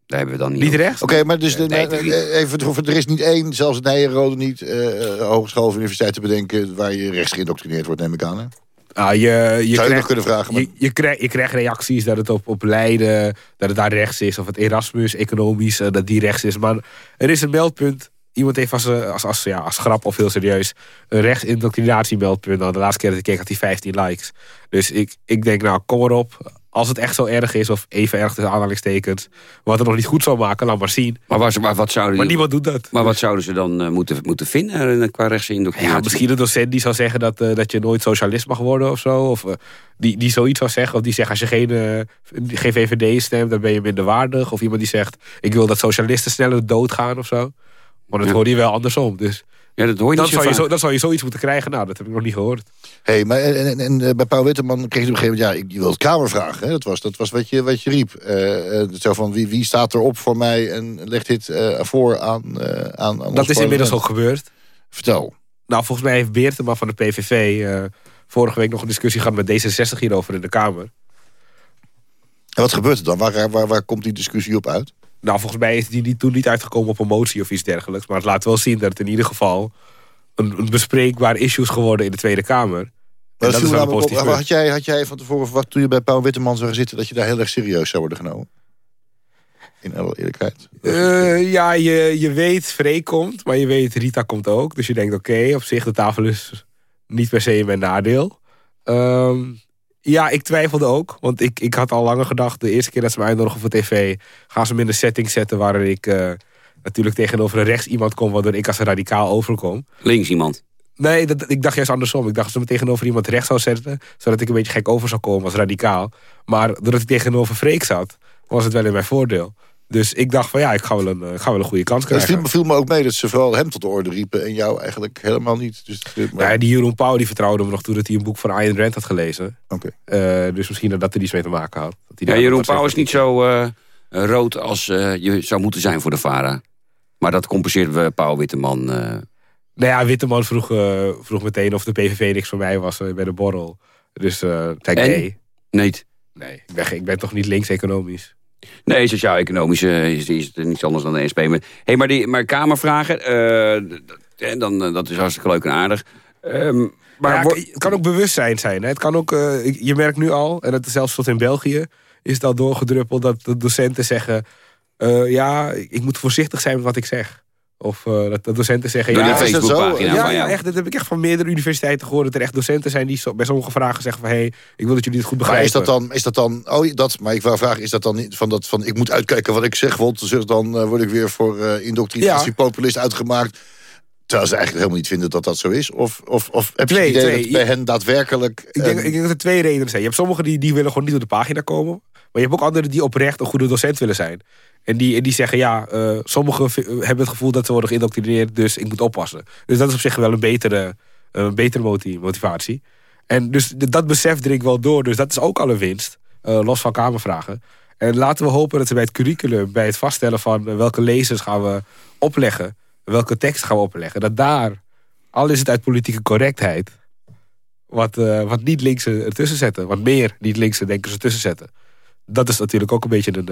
daar hebben we dan niet niet over. rechts? Oké, maar dus Nee, eh, even er is niet één, zelfs Nijenrode niet, eh hogeschool of universiteit te bedenken waar je rechts geïndoctrineerd wordt, neem ik aan. Hè? Ah, je, je, Zou je nog kunnen vragen, maar- je, je krijgt reacties dat het op, op Leiden, dat het daar rechts is. Of het Erasmus, economisch, eh, dat die rechts is. Maar er is een meldpunt. Iemand heeft als, eh, als, als, ja, als grap of heel serieus een rechtsindoctrinatiemeldpunt. Nou, de laatste keer dat ik keek had hij 15 likes. Dus ik, ik denk, nou, kom erop. Als het echt zo erg is, of even erg tussen aanhalingstekens... wat het nog niet goed zou maken, laat maar zien. Maar, maar, wat zouden Maar niemand doet dat. maar wat zouden ze dan eh, moeten, moeten vinden eh, qua rechtse indoctrinatie? Ja, misschien een docent die zou zeggen dat, dat je nooit socialist mag worden of zo. Of die, die zoiets zou zeggen. Of die zegt als je geen, geen VVD stemt, dan ben je minder waardig. Of iemand die zegt ik wil dat socialisten sneller doodgaan of zo. Maar dat Ja. hoor je wel andersom. Dus Ja, dat hoor je dan, niet zo zou je zo, dan zou je zoiets moeten krijgen. Nou, dat heb ik nog niet gehoord. Hey, maar en, en, en eh, bij Paul Witteman kreeg je op een gegeven moment... ja, ik- je wilt kamervragen, hè? Dat was, dat was wat, je, wat je riep. Eh, eh, zo van, wie, wie staat erop voor mij en legt dit eh, voor aan, eh aan, aan Dat is inmiddels ook gebeurd. Vertel. Nou, volgens mij heeft Beertema van de PVV eh, vorige week nog een discussie gehad met D66 hierover in de Kamer. En wat gebeurt er dan? Waar, waar, waar komt die discussie op uit? Nou, volgens mij is die niet- toen niet uitgekomen op een motie of iets dergelijks. Maar het laat wel zien dat het in ieder geval een, een bespreekbaar issue is geworden in de Tweede Kamer. Maar dat is wel op, positief had, jij, had jij van tevoren verwacht toen je bij Paul Witteman zou zitten... dat je daar heel erg serieus zou worden genomen? In alle eerlijkheid. Eh, ja, je, je weet Freek komt, maar je weet Rita komt ook. Dus je denkt, oké, op zich de tafel is niet per se in mijn nadeel. Ehm, ja, ik twijfelde ook. Want ik, ik had al langer gedacht, de eerste keer dat ze me uitnodigen voor tv... gaan ze me in een setting zetten waarin ik eh, natuurlijk tegenover een rechts iemand kom... waardoor ik als een radicaal overkom. Links iemand. Nee, dat, ik dacht juist andersom. Ik dacht dat ze me tegenover iemand rechts zou zetten... zodat ik een beetje gek over zou komen als radicaal. Maar doordat ik tegenover Freek zat, was het wel in mijn voordeel. Dus ik dacht van ja, ik ga wel een, eh, ga wel een goede kans Het krijgen. viel, me- viel me ook mee dat ze vooral hem tot de orde riepen... en jou eigenlijk helemaal niet. Dus, maar- Ja, die Jeroen Pauw die vertrouwde me nog toe dat hij een boek van Ayn Rand had gelezen. Oké. Eh, dus misschien dat dat er iets mee te maken had. Dat hij Ja, Jeroen Pauw is niet zo eh, rood als eh, je zou moeten zijn voor de VARA. Maar dat compenseert we Paul Witteman. Uh... Nou ja, Witteman vroeg, uh, vroeg meteen of de PVV niks voor mij was bij de borrel. Dus uh, zei ik nee. Nee. Nee, ik ben, ik ben toch niet links-economisch. Nee, sociaal-economisch is, is het niets anders dan de SP. Maar, hey, maar, die, maar Kamervragen, en dan, dat is hartstikke leuk en aardig. Um, maar ja, het kan ook bewustzijn zijn. Hè? Het kan ook, je merkt nu al, en dat is zelfs tot in België... is het al doorgedruppeld dat de docenten zeggen... ja, ik moet voorzichtig zijn met wat ik zeg. Of uh, dat, dat, docenten zeggen... Door ja, de Facebookpagina ja, ja, echt, dat heb ik echt van meerdere universiteiten gehoord. Dat er echt docenten zijn die so, bij sommige vragen zeggen van... hé, hey, ik wil dat jullie het goed begrijpen. Maar is dat dan... Is dat dan oh, dat, maar ik wou vragen, is dat dan niet van dat van... ik moet uitkijken wat ik zeg, want dan uh, word ik weer voor uh, indoctrinatie populist uitgemaakt... Terwijl ze eigenlijk helemaal niet vinden dat dat zo is? Of, of, of heb je twee, idee twee. dat bij hen daadwerkelijk... Ik denk, ik denk dat er twee redenen zijn. Je hebt sommigen die, die willen gewoon niet op de pagina komen. Maar je hebt ook anderen die oprecht een goede docent willen zijn. En die, en die zeggen, ja, uh, sommigen hebben het gevoel dat ze worden geïndoctrineerd, dus ik moet oppassen. Dus dat is op zich wel een betere, een betere motivatie. En dus dat besef dringt wel door, dus dat is ook al een winst. Los van kamervragen. En laten we hopen dat ze bij het curriculum, bij het vaststellen van welke lezers gaan we opleggen, welke tekst gaan we opleggen, dat daar, al is het uit politieke correctheid, wat, wat niet linkse ertussen zetten, wat meer niet linkse denken ze tussen zetten dat is natuurlijk ook een beetje een,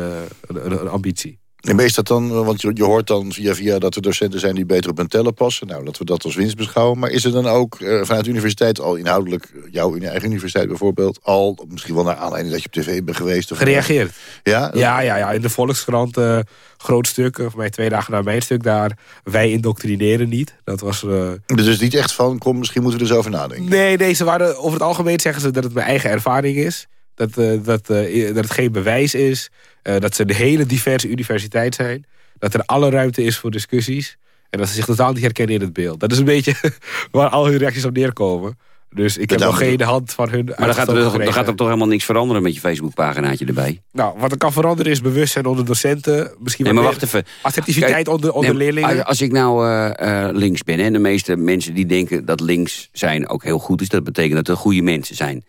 een, een ambitie. En meestal dan, want je, je, hoort dan via via dat er docenten zijn die beter op hun tellen passen. Nou, dat we dat als winst beschouwen. Maar is er dan ook uh, vanuit de universiteit al inhoudelijk, jouw in je eigen universiteit bijvoorbeeld, al misschien wel naar aanleiding dat je op tv bent geweest? Of Gereageerd? Ja? Ja, ja, ja, in de Volkskrant, uh, groot stuk, voor mij twee dagen na mijn stuk daar. Wij indoctrineren niet. Dat was... Uh... Dus niet echt van, kom, misschien moeten we er eens over nadenken. Nee, nee, ze waren, over het algemeen zeggen ze dat het mijn eigen ervaring is. Dat, uh, dat, uh, dat het geen bewijs is. Uh, dat ze een hele diverse universiteit zijn. Dat er alle ruimte is voor discussies. En dat ze zich totaal niet herkennen in het beeld. Dat is een beetje <laughs> waar al hun reacties op neerkomen. Dus ik heb nog geen hand van hun Maar dan gaat, er, dan gaat er toch helemaal niks veranderen met je Facebookpaginaatje erbij? Nou, wat er kan veranderen is bewustzijn onder docenten. Misschien nee, maar wacht even. Assertiviteit onder, onder leerlingen. Als ik nou uh, links ben, en de meeste mensen die denken dat links zijn ook heel goed is. Dat betekent dat er goede mensen zijn.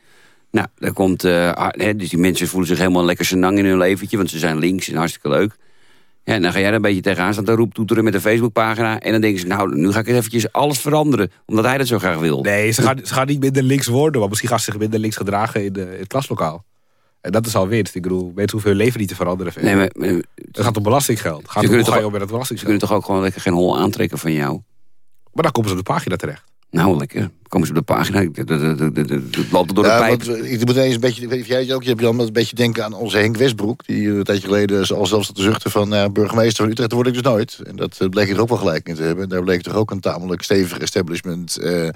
Nou, daar komt, uh, dus die mensen voelen zich helemaal lekker senang in hun leventje, want ze zijn links en hartstikke leuk. Ja, en dan ga jij er een beetje tegenaan staan te roep toeteren met een Facebookpagina. En dan denken ze, nou, nu ga ik eens eventjes alles veranderen. Omdat hij dat zo graag wil. Nee, ze gaan, ze gaan niet minder links worden. Maar misschien gaan ze zich minder links gedragen in, de, in het klaslokaal. En dat is al winst. Ik bedoel, mensen hoeven hun leven niet te veranderen. Nee, maar, maar, het gaat om belastinggeld. Gaat om, ga je om met belastinggeld? Ze kunnen toch ook gewoon lekker geen hol aantrekken van jou? Maar dan komen ze op de pagina terecht. Nou, lekker. Komen ze op de pagina. Het loopt door de ja, pijp. Want, ik moet eens een beetje, weet jij ook, je hebt dan een beetje denken aan onze Henk Westbroek. Die een tijdje geleden al zelfs te zuchten van uh, burgemeester van Utrecht, word ik dus nooit. En dat uh, bleek er ook wel gelijk in te hebben. En daar bleek toch ook een tamelijk stevig establishment uh,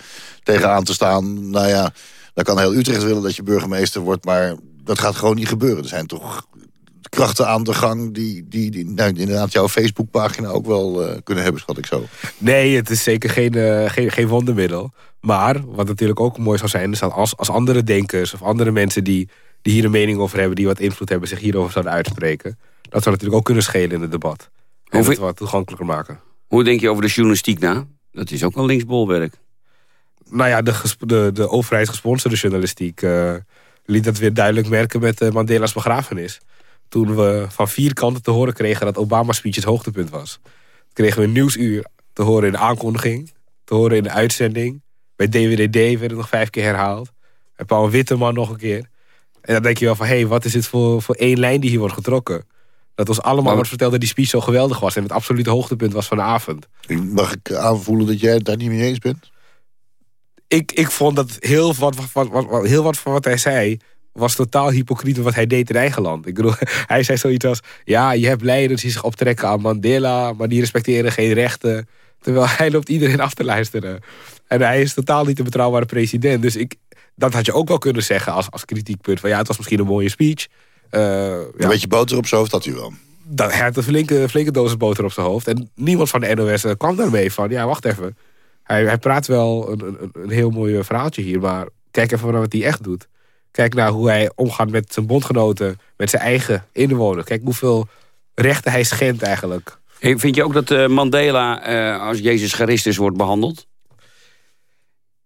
tegenaan te staan. Nou ja, dan kan heel Utrecht willen dat je burgemeester wordt, maar dat gaat gewoon niet gebeuren. Er zijn toch krachten aan de gang... die, die, die nou, inderdaad jouw Facebookpagina ook wel uh, kunnen hebben, schat ik zo. Nee, het is zeker geen, uh, geen, geen wondermiddel. Maar wat natuurlijk ook mooi zou zijn... is dat als, als andere denkers of andere mensen die, die hier een mening over hebben... die wat invloed hebben, zich hierover zouden uitspreken... dat zou natuurlijk ook kunnen schelen in het debat. En hoe het wat toegankelijker maken. Hoe denk je over de journalistiek na? Dat is ook een linksbolwerk. Nou ja, de, de, de overheidsgesponsorde journalistiek... Uh, liet dat weer duidelijk merken met Mandela's begrafenis toen we van vier kanten te horen kregen dat Obama's speech het hoogtepunt was. kregen we een nieuwsuur te horen in de aankondiging, te horen in de uitzending. Bij DWDD werd het nog vijf keer herhaald. En Paul Witteman nog een keer. En dan denk je wel van, hé, hey, wat is dit voor, voor één lijn die hier wordt getrokken? Dat ons allemaal wordt verteld dat die speech zo geweldig was... en het absolute hoogtepunt was van de avond. Mag ik aanvoelen dat jij het daar niet mee eens bent? Ik, ik vond dat heel wat, wat, wat, heel wat van wat hij zei was totaal hypocriet wat hij deed in eigen land. Ik bedoel, <laughs> hij zei zoiets als... ja, je hebt leiders die zich optrekken aan Mandela... maar die respecteren geen rechten. Terwijl hij loopt iedereen af te luisteren. En hij is totaal niet een betrouwbare president. Dus ik, dat had je ook wel kunnen zeggen als, als kritiekpunt. Van ja, het was misschien een mooie speech. Uh, ja. Een beetje boter op zijn hoofd had u wel. Dat, hij had een flinke, flinke dosis boter op zijn hoofd. En niemand van de NOS eh, kwam daarmee van... ja, wacht even. Hij, hij praat wel een, een, een heel mooi verhaaltje hier... maar kijk even naar wat hij echt doet. Kijk naar hoe hij omgaat met zijn bondgenoten, met zijn eigen inwoners. Kijk hoeveel rechten hij schendt eigenlijk. Hey, vind je ook dat uh, Mandela uh, als Jezus Christus wordt behandeld?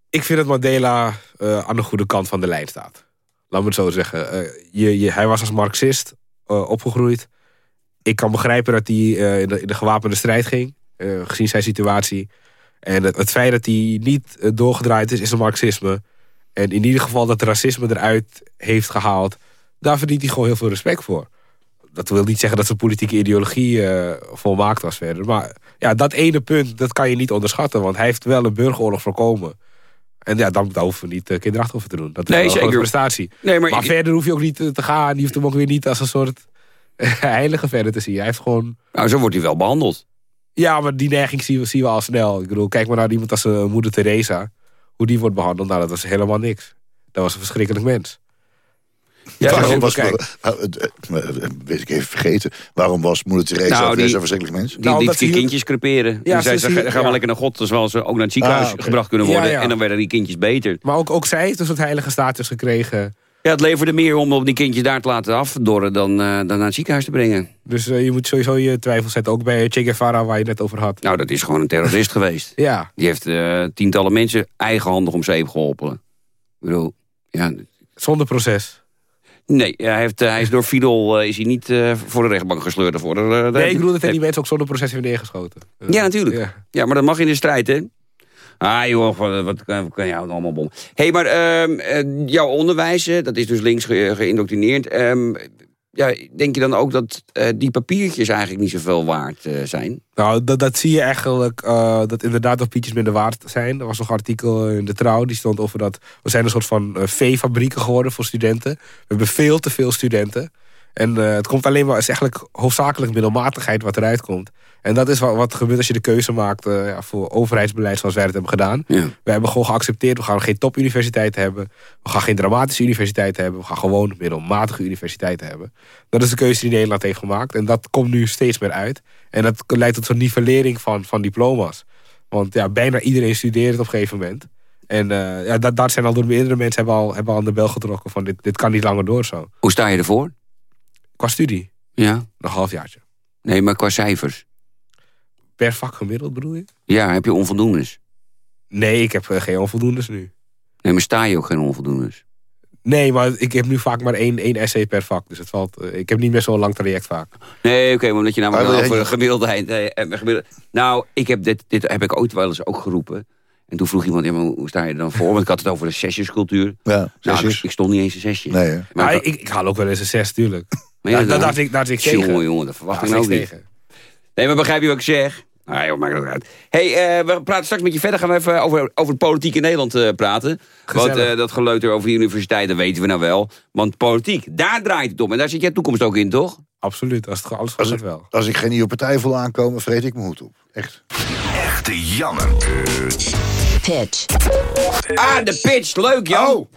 Ik vind dat Mandela aan de goede kant van de lijn staat. Laat me het zo zeggen. Je, hij was als marxist opgegroeid. Ik kan begrijpen dat hij in de, in, de, gewapende strijd ging. eh, gezien zijn situatie. En het, het feit dat hij niet eh, doorgedraaid is, is een marxisme. En in ieder geval dat racisme eruit heeft gehaald... daar verdient hij gewoon heel veel respect voor. Dat wil niet zeggen dat zijn politieke ideologie eh, volmaakt was verder. Maar ja, dat ene punt, dat kan je niet onderschatten. Want hij heeft wel een burgeroorlog voorkomen. En ja, dan, daar hoeven we niet uh, kinderachtig over te doen. Dat is Nee, wel een prestatie. Nee, maar maar ik- verder hoef je ook niet eh, te gaan. Je hoeft hem ook weer niet als een soort <laughs> heilige verder te zien. Hij heeft gewoon... Nou, zo wordt hij wel behandeld. Ja, maar die neiging zien we, zien we al snel. Ik bedoel, kijk maar naar iemand als uh, moeder Teresa. Hoe die wordt behandeld. Nou, dat was helemaal niks. Dat was een verschrikkelijk mens. Ja, waarom was, bekijkt. nou, het, eh, weet ik even vergeten. Waarom was moeder Teresa Nou, die- zo'n verschrikkelijk mens? Die, Nou, die, die kindjes creperen. Ja, Ja, zei ze- ze, ze- ga ga maar ja. lekker naar God, terwijl ze ook naar het ziekenhuis Ah, gebracht kunnen worden. ja. En dan werden die kindjes beter. Maar ook, ook zij heeft een soort heilige status gekregen. Ja, het leverde meer om op die kindjes daar te laten afdorren dan, eh, dan naar het ziekenhuis te brengen. Dus eh, je moet sowieso je twijfel zetten. Ook bij Che Guevara, waar je het net over had. Nou, dat is gewoon een terrorist <laughs> geweest. Ja, Die heeft eh, tientallen mensen eigenhandig om zeep geholpen. Ik bedoel, ja, zonder proces. Nee, hij, heeft, eh, hij is door Fidel eh, is hij niet eh, voor de rechtbank gesleurd. Ervoor. Daar- Nee, ik bedoel dat hij die mensen ook zonder proces heeft neergeschoten. Ja, natuurlijk. Ja. Ja, maar dat mag in de strijd, hè? Ah joh, wat, wat kan, jou allemaal bom. Hé, hey, maar ehm, eh, jouw onderwijs, dat is dus links ge- geïndoctrineerd. Ja, denk je dan ook dat eh, die papiertjes eigenlijk niet zoveel waard eh, zijn? Nou, dat, dat zie je eigenlijk, eh, dat inderdaad papiertjes minder waard zijn. Er was nog een artikel in de Trouw, die stond over dat... we zijn een soort van eh, veefabrieken geworden voor studenten. We hebben veel te veel studenten. En eh, het komt alleen maar, het is eigenlijk hoofdzakelijk middelmatigheid wat eruit komt. En dat is wat, wat gebeurt als je de keuze maakt eh, ja, voor overheidsbeleid zoals wij het hebben gedaan. Ja. We hebben gewoon geaccepteerd, we gaan geen topuniversiteit hebben. We gaan geen dramatische universiteit hebben. We gaan gewoon middelmatige universiteiten hebben. Dat is de keuze die Nederland heeft gemaakt. En dat komt nu steeds meer uit. En dat leidt tot zo'n nivellering van, van diploma's. Want ja, bijna iedereen studeert op een gegeven moment. En eh, ja, dat, dat zijn al door meerdere mensen hebben al, hebben al aan de bel getrokken van dit, dit kan niet langer door zo. Hoe sta je ervoor? Qua studie, Ja? nog een halfjaartje. Nee, maar qua cijfers? Per vak gemiddeld bedoel je? Ja, heb je onvoldoendes? Nee, ik heb eh, geen onvoldoendes nu. Nee, maar sta je ook geen onvoldoendes? Nee, maar ik heb nu vaak maar één, één essay per vak. Dus het valt, eh, ik heb niet meer zo'n lang traject vaak. Nee, oké, maar omdat je namelijk wil wel jij over gemiddeldheid... eh, gemiddelde- nou, ik heb dit, dit heb ik ooit wel eens ook geroepen. En toen vroeg iemand, ja, maar hoe sta je er dan voor? Want ik had het over de zesjescultuur. Ja, Nou, zesjes. ik, ik stond niet eens een zesje. Nee? Maar, Maar ik, ik haal ook wel eens een zes, tuurlijk. Maar ja, Ja, dan- daar zit ik, zit ik tegen. Jongen, jongen, dat verwacht ik nou ik niet. tegen. Nee, maar begrijp je wat ik zeg? Ah, joh, maakt het ook uit. hey, eh, we praten straks met je verder. Gaan we even over, over de politiek in Nederland eh, praten. Want Gezellig. eh, dat geleuter over de universiteit, dat weten we nou wel. Want politiek, daar draait het om. En daar zit je toekomst ook in, toch? Absoluut, als het alles goed Als gaat ik, wel. als ik geen nieuwe partij voel aankomen, vreet ik mijn hoed op. Echt. Echte Janne. Pitch. Ah, de pitch. Leuk, Jan.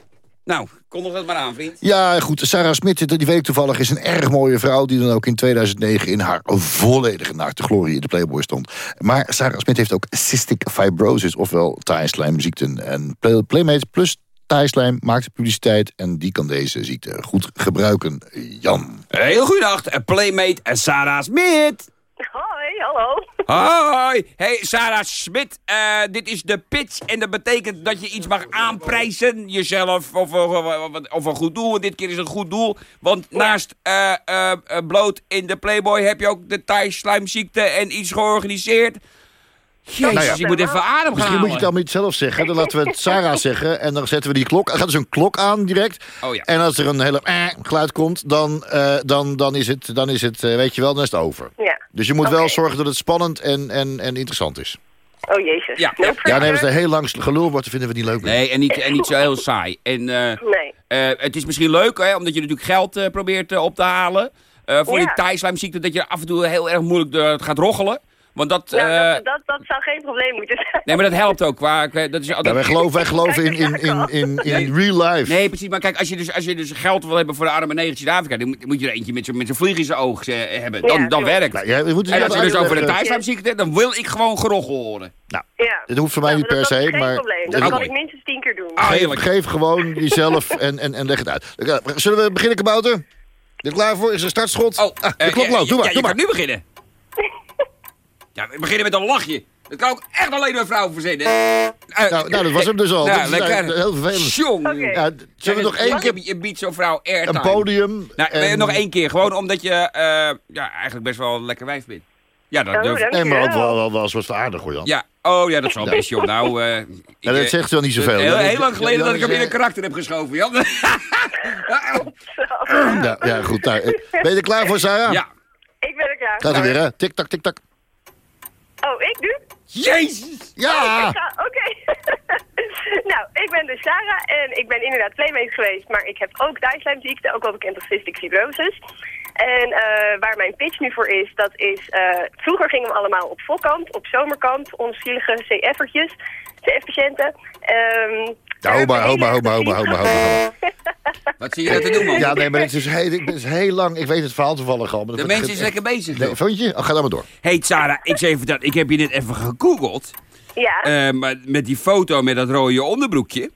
Nou, kondig dat maar aan, vriend. Ja, goed. Sarah Smit, die weet ik toevallig, is een erg mooie vrouw... die dan ook in 2009 in haar volledige naakte glorie in de Playboy stond. Maar Sarah Smit heeft ook cystic fibrosis, ofwel taaislijmziekten. En Play- Playmate plus taaislijm maakt de publiciteit... en die kan deze ziekte goed gebruiken. Jan. Heel goeiedag, playmate en Sarah Smit. Hoi, hallo. Hoi. Hey, Sarah Smit. eh, dit is de pitch en dat betekent dat je iets mag aanprijzen. Jezelf of, of, of, een goed doel. En dit keer is een goed doel. Want naast eh, bloot in de Playboy heb je ook de Thai-slijmziekte en iets georganiseerd. Jezus, Nou ja. je moet even adem gaan Misschien moet je het allemaal niet zelf zeggen. Dan laten we het Sarah <laughs> zeggen. En dan zetten we die klok. Er gaat dus een klok aan direct. Oh ja. En als er een hele eh, geluid komt, dan, eh, dan, dan is het, dan is het eh, weet je wel, dan is het over. Ja. Dus je moet wel zorgen dat het spannend en, en, en interessant is. Oh, jezus. Ja, No ja. Nee, als pressure. er heel lang gelul wordt, dan vinden we het niet leuk. Nee, en niet, en niet zo heel saai. En eh, Nee. eh, het is misschien leuk, hè, omdat je natuurlijk geld eh, probeert op te halen. eh, voor Ja. die Thai-slijmziekte, dat je af en toe heel erg moeilijk gaat roggelen. Want dat, Nou, eh, dat, dat, dat zou geen probleem moeten zijn. nee, maar dat helpt ook. Qua, qua- dat is Ja, wij geloven, wij geloven in, in, in, in, in real life. Nee, precies. Maar kijk, als je, dus, als je dus geld wil hebben voor de arme neger Zuid-Afrika... dan moet, moet je er eentje met zo'n met zo'n vlieg in zijn oog eh, hebben. Dan, Ja, dan werkt het. moeten En als je dus over de uitleggen. Thai-slijmziekte... dan wil ik gewoon geroggel horen. Nou, Ja. dit hoeft voor mij Nou, niet per dat, dat se, is geen maar... probleem. dat- Dat kan ik minstens tien keer doen. Ah, geef, heerlijk. geef gewoon jezelf <laughs> en, en, en leg het uit. Zullen we beginnen, Kabouter? Ben je er klaar voor? Is er een startschot? Oh, ah, de eh, klok ja, loopt. Doe ja, maar, je doe kan maar. nu beginnen. Ja, we beginnen met een lachje. Dat kan ook echt alleen een vrouw verzinnen. Eh, Nou, nou, dat was hem dus al. Nou, lekker. eigenlijk heel vervelend. Jong. Ja, zullen we nog één keer Je biedt zo'n vrouw airtime. een podium? Nou, en- nog één keer. Gewoon omdat je eh, ja, eigenlijk best wel een lekker wijf bent. Ja, dat Oh, durf ik. Nee, maar ook wel, wel, wel een soort van aardig hoor, Jan. Ja, oh ja, dat zal best, joh. Nou, eh, ik, Ja, dat eh, zegt wel niet zoveel. Heel, lang geleden dat dat ik hem in een eh, karakter heb geschoven, Jan. <laughs> Ja, ja, goed. Nou, eh, ben je er klaar voor, Sarah? Ja. Ik ben er klaar. Gaat er weer, hè? Tik, tak, tik, tak. Oh, ik nu? Jezus! Ja! Oh, Oké. <laughs> nou, ik ben dus Sarah en ik ben inderdaad playmate geweest, maar ik heb ook dijslijmziekte, ook wel bekend als cystic fibrosis. En eh, waar mijn pitch nu voor is, dat is... eh, vroeger gingen we allemaal op volkamp, op zomerkamp, onzielige CF'ertjes, CF-patiënten. Ehm Ja, ho maar, ho maar, ho maar, ho maar, ho maar. Wat zie je dat te doen, man? Ja, nee, maar het is heel, ik ben is heel lang... Ik weet het verhaal toevallig al. Maar De mens is lekker bezig, Nee, vond je? Oh, ga dan maar door. Hey Sarah, ik zeg even dat ik heb je net even gegoogeld. Ja. Eh, maar met die foto met dat rode onderbroekje.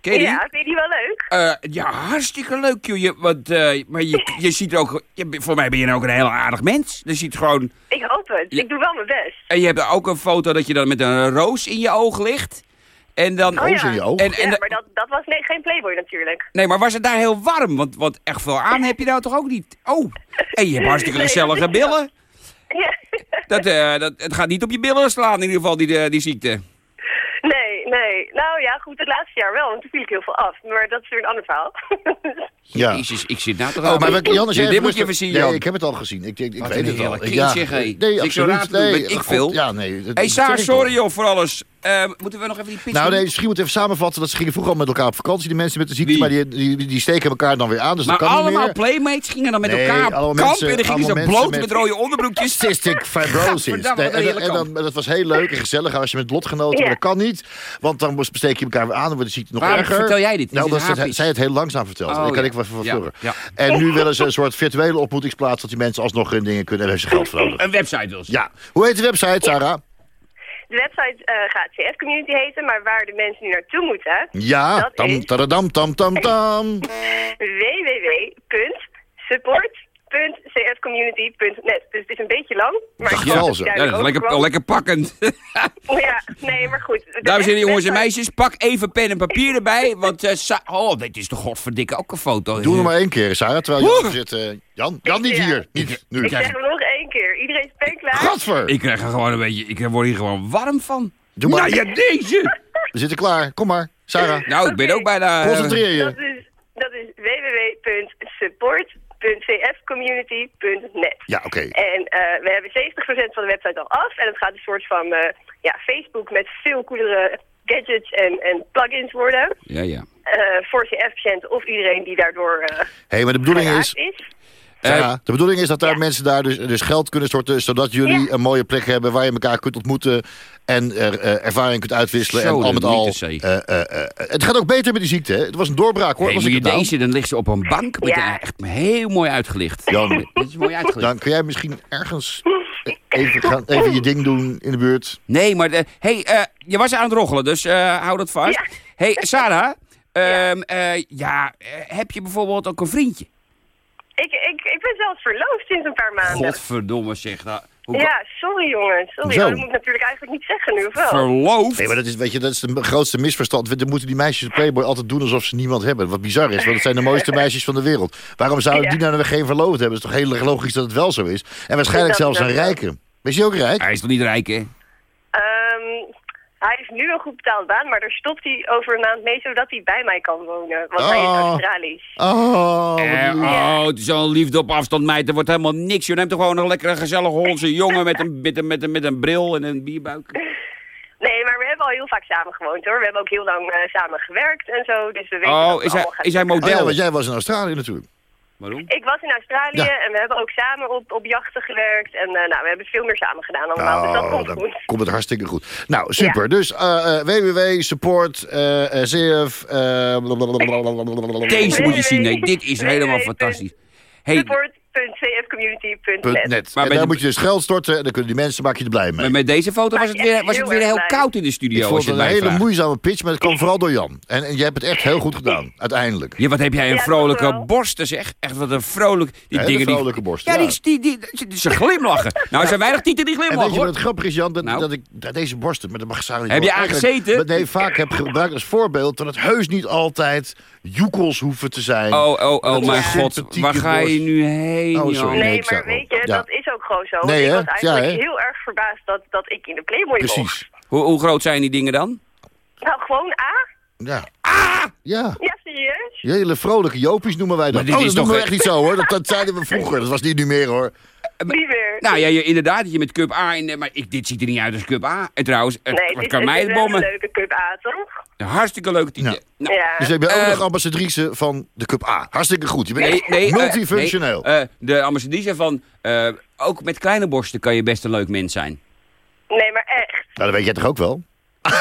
Ken je die? ja, vind je die wel leuk? Eh, ja, hartstikke leuk, joh. Je, want, eh, maar je, je ziet er ook... Je, voor mij ben je ook een heel aardig mens. Je ziet gewoon... Ik hoop het. Ik doe wel mijn best. En je hebt ook een foto dat je dan met een roos in je oog ligt. En dan... Oh ja. En, en, ja, maar dat, dat was nee, geen Playboy natuurlijk. Nee, maar was het daar heel warm? Want, want echt veel aan heb je nou toch ook niet? Oh, en je hebt <laughs> hartstikke Nee, gezellige billen. <laughs> Ja. Dat, eh, dat, het gaat niet op je billen slaan in ieder geval, die, eh, die ziekte. Nee, nee. Nou ja, goed, het laatste jaar wel, want toen viel ik heel veel af. Maar dat is weer een ander verhaal. <laughs> Ja. Jezus, ik zit nou toch Oh, maar wat- Jan, dit moet je even zien, Nee, Jan. ik heb het al gezien. Ik, ik, ik Wat weet het al. heerlijk Ja, hé. nee, ik absoluut. te Nee, ik veel. Ja, nee. hey, Saar, zeg ik sorry joh voor alles. Eh, moeten we nog even die pitch Nou nee, misschien moeten we even samenvatten. Dat ze gingen vroeger al met elkaar op vakantie, die mensen met de ziekte. Wie? Maar die, die, die steken elkaar dan weer aan, dus maar dat kan niet allemaal meer. playmates gingen dan met Nee, elkaar op allemaal kamp mensen- en dan gingen ze bloot mensen met, met- rode onderbroekjes. Cystic <laughs> fibrosis. Nee, en, hele en dan, dat was heel leuk en gezellig als je met lotgenoten, Ja. maar dat kan niet. Want dan besteek je elkaar weer aan, dan wordt de ziekte nog Waarom erger. vertel jij dit? Nou, pitch. zij het heel langzaam vertelt. Oh, ik kan ja. ik wel ja. En nu willen ze een soort virtuele ontmoetingsplaats, dat die mensen alsnog hun dingen kunnen en hebben ze geld voor nodig. Een website dus. Ja. Hoe heet de website, Sarah? De website eh, gaat CF Community heten, maar waar de mensen nu naartoe moeten... Ja, Dat tam, is- taradam, tam, tam, tam. www.support.cfcommunity.net. Dus het is een beetje lang, maar ik Dacht hoop wel dat zo. het Ja, dat is lekker, lekker pakkend. <laughs> Ja, nee, maar goed. De Dames en heren, jongens en meisjes, pak even pen en papier erbij. Want, eh, Sa- oh, dit is toch godverdikke ook een foto. Doe nog maar één keer, Sarah, terwijl. Jan zit. eh, Jan, Jan niet Ja. hier. Niet nu. Ik zeg hem nog één keer. Iedereen is penklaar. Gadver. Ik krijg er gewoon een beetje, ik word hier gewoon warm van. Doe maar. Nou ja, deze. We zitten klaar. Kom maar, Sarah. Nou, ik ben ook bijna... eh, Concentreer je. Dat is, dat is www.support.cfcommunity.net. Ja, oké. En eh, we hebben 70% van de website al af. En het gaat een soort van eh, ja, Facebook met veel coolere gadgets en, en plugins worden. Ja, ja. eh, voor CF-patiënten of iedereen die daardoor eh Hé, maar de bedoeling is... is. Sarah, de bedoeling is dat daar Ja. mensen daar dus, dus geld kunnen storten... zodat jullie Ja. een mooie plek hebben waar je elkaar kunt ontmoeten... en er, eh, ervaring kunt uitwisselen. Zo, en al met al... eh, eh, eh, het gaat ook beter met die ziekte, hè? Het was een doorbraak, hoor. Hey, Was moet ik je het nou? deze, dan ligt ze op een bank. Met Ja. een- echt heel mooi uitgelicht. Jan, Dit is mooi uitgelicht. dan kun jij misschien ergens even, gaan, even je ding doen in de buurt. Nee, maar... De, hey, eh, je was aan het roggelen, dus eh, hou dat vast. Ja. hey, Sarah. ehm, eh, ja, eh, heb je bijvoorbeeld ook een vriendje? Ik, ik, ik ben zelfs verloofd sinds een paar maanden. Godverdomme zeg. Nou, hoe Ja, sorry jongens. Sorry, Zo. Oh, dat moet ik natuurlijk eigenlijk niet zeggen nu, of wel? Verloofd? Nee, maar dat is, weet je, dat is de grootste misverstand. Dan moeten die meisjes op Playboy altijd doen alsof ze niemand hebben. Wat bizar is, want het zijn de mooiste <laughs> meisjes van de wereld. Waarom zouden Ja. die nou geen verloofd hebben? Het is toch heel logisch dat het wel zo is. En waarschijnlijk Dat zelfs een rijke. Is hij ook rijk? Hij is toch niet rijk, hè? Hij heeft nu een goed betaalde baan, maar daar stopt hij over een maand mee zodat hij bij mij kan wonen. Want hij is Oh. Australisch. Oh, Eh, oh, het is zo'n liefde op afstand, meid. Er wordt helemaal niks. Je neemt toch gewoon een lekkere, gezellige Hollandse <laughs> jongen met een, met, een, met, een, met een bril en een bierbuik. Nee, maar we hebben al heel vaak samen gewoond hoor. We hebben ook heel lang eh, samen gewerkt en zo. Dus we weten wat Oh, is hij, is hij Oh ja, model? want jij was in Australië natuurlijk. Waarom? Ik was in Australië Ja. en we hebben ook samen op, op jachten gewerkt. En eh, nou, we hebben veel meer samen gedaan allemaal. dus dat Oh, komt dan goed. komt het hartstikke goed. Nou, super. Dus www, support, eh eh, CF... eh, blablabla. Deze moet je zien. Nee, dit is helemaal fantastisch. Hey, Support.cfcommunity.net. Net. Maar en met daar de- moet je dus geld storten en dan kunnen die mensen, maak je er blij mee. maar met deze foto was het Ja, weer, was het heel weer heel koud in de Ik studio. vond als je het een hele moeizame pitch, maar het kwam vooral door Jan. En, en jij hebt het echt heel goed gedaan, <laughs> uiteindelijk. Ja, wat heb jij een Ja, vrolijke borsten, zeg. Echt wat een vrolijk... Die Hele dingen die- vrolijke borsten, Ja, ja. Die, die, die, die- ze glimlachen. Nou, er zijn weinig tieten die En weet glimlachen, je wat hoor. het grappig is, Jan? Dat, Nou? dat ik dat deze borsten, maar dat mag niet Heb je horen, aan eigenlijk- gezeten? Nee, vaak heb gebruikt als voorbeeld dat het heus niet altijd joekels hoeven te zijn. Oh, oh, Dat oh, mijn god. Waar ga je borst. nu heen, Oh, sorry. Nee, Nee, ik maar weet je, ja. dat is ook gewoon zo. Nee, ik hè? was eigenlijk Ja, hè? heel erg verbaasd dat, dat ik in de Playboy mocht. Precies. Hoe, hoe groot zijn die dingen dan? Nou, gewoon A. Ja. Ja. Ja, serieus? Hele vrolijke jopies noemen wij dat. Maar dit oh, is dat noemen we toch echt niet zo hoor. Dat, dat zeiden we vroeger. Dat was niet nu meer hoor. Niet meer. Nou ja, je, inderdaad, je met Cup A. In, maar ik, dit ziet er niet uit als Cup A. En trouwens, het, nee, wat dit kan is mij een het hele bommen? leuke Cup A, toch? Een hartstikke leuk titel. Ja. Nou, Ja. Dus je bent ook Eh, nog ambassadrice van de Cup A. Hartstikke goed. Je bent Nee, echt nee, eh, multifunctioneel. nee, eh, de ambassadrice van... eh, ook met kleine borsten kan je best een leuk mens zijn. Nee, maar echt. Nou, dat weet jij toch ook wel? <laughs>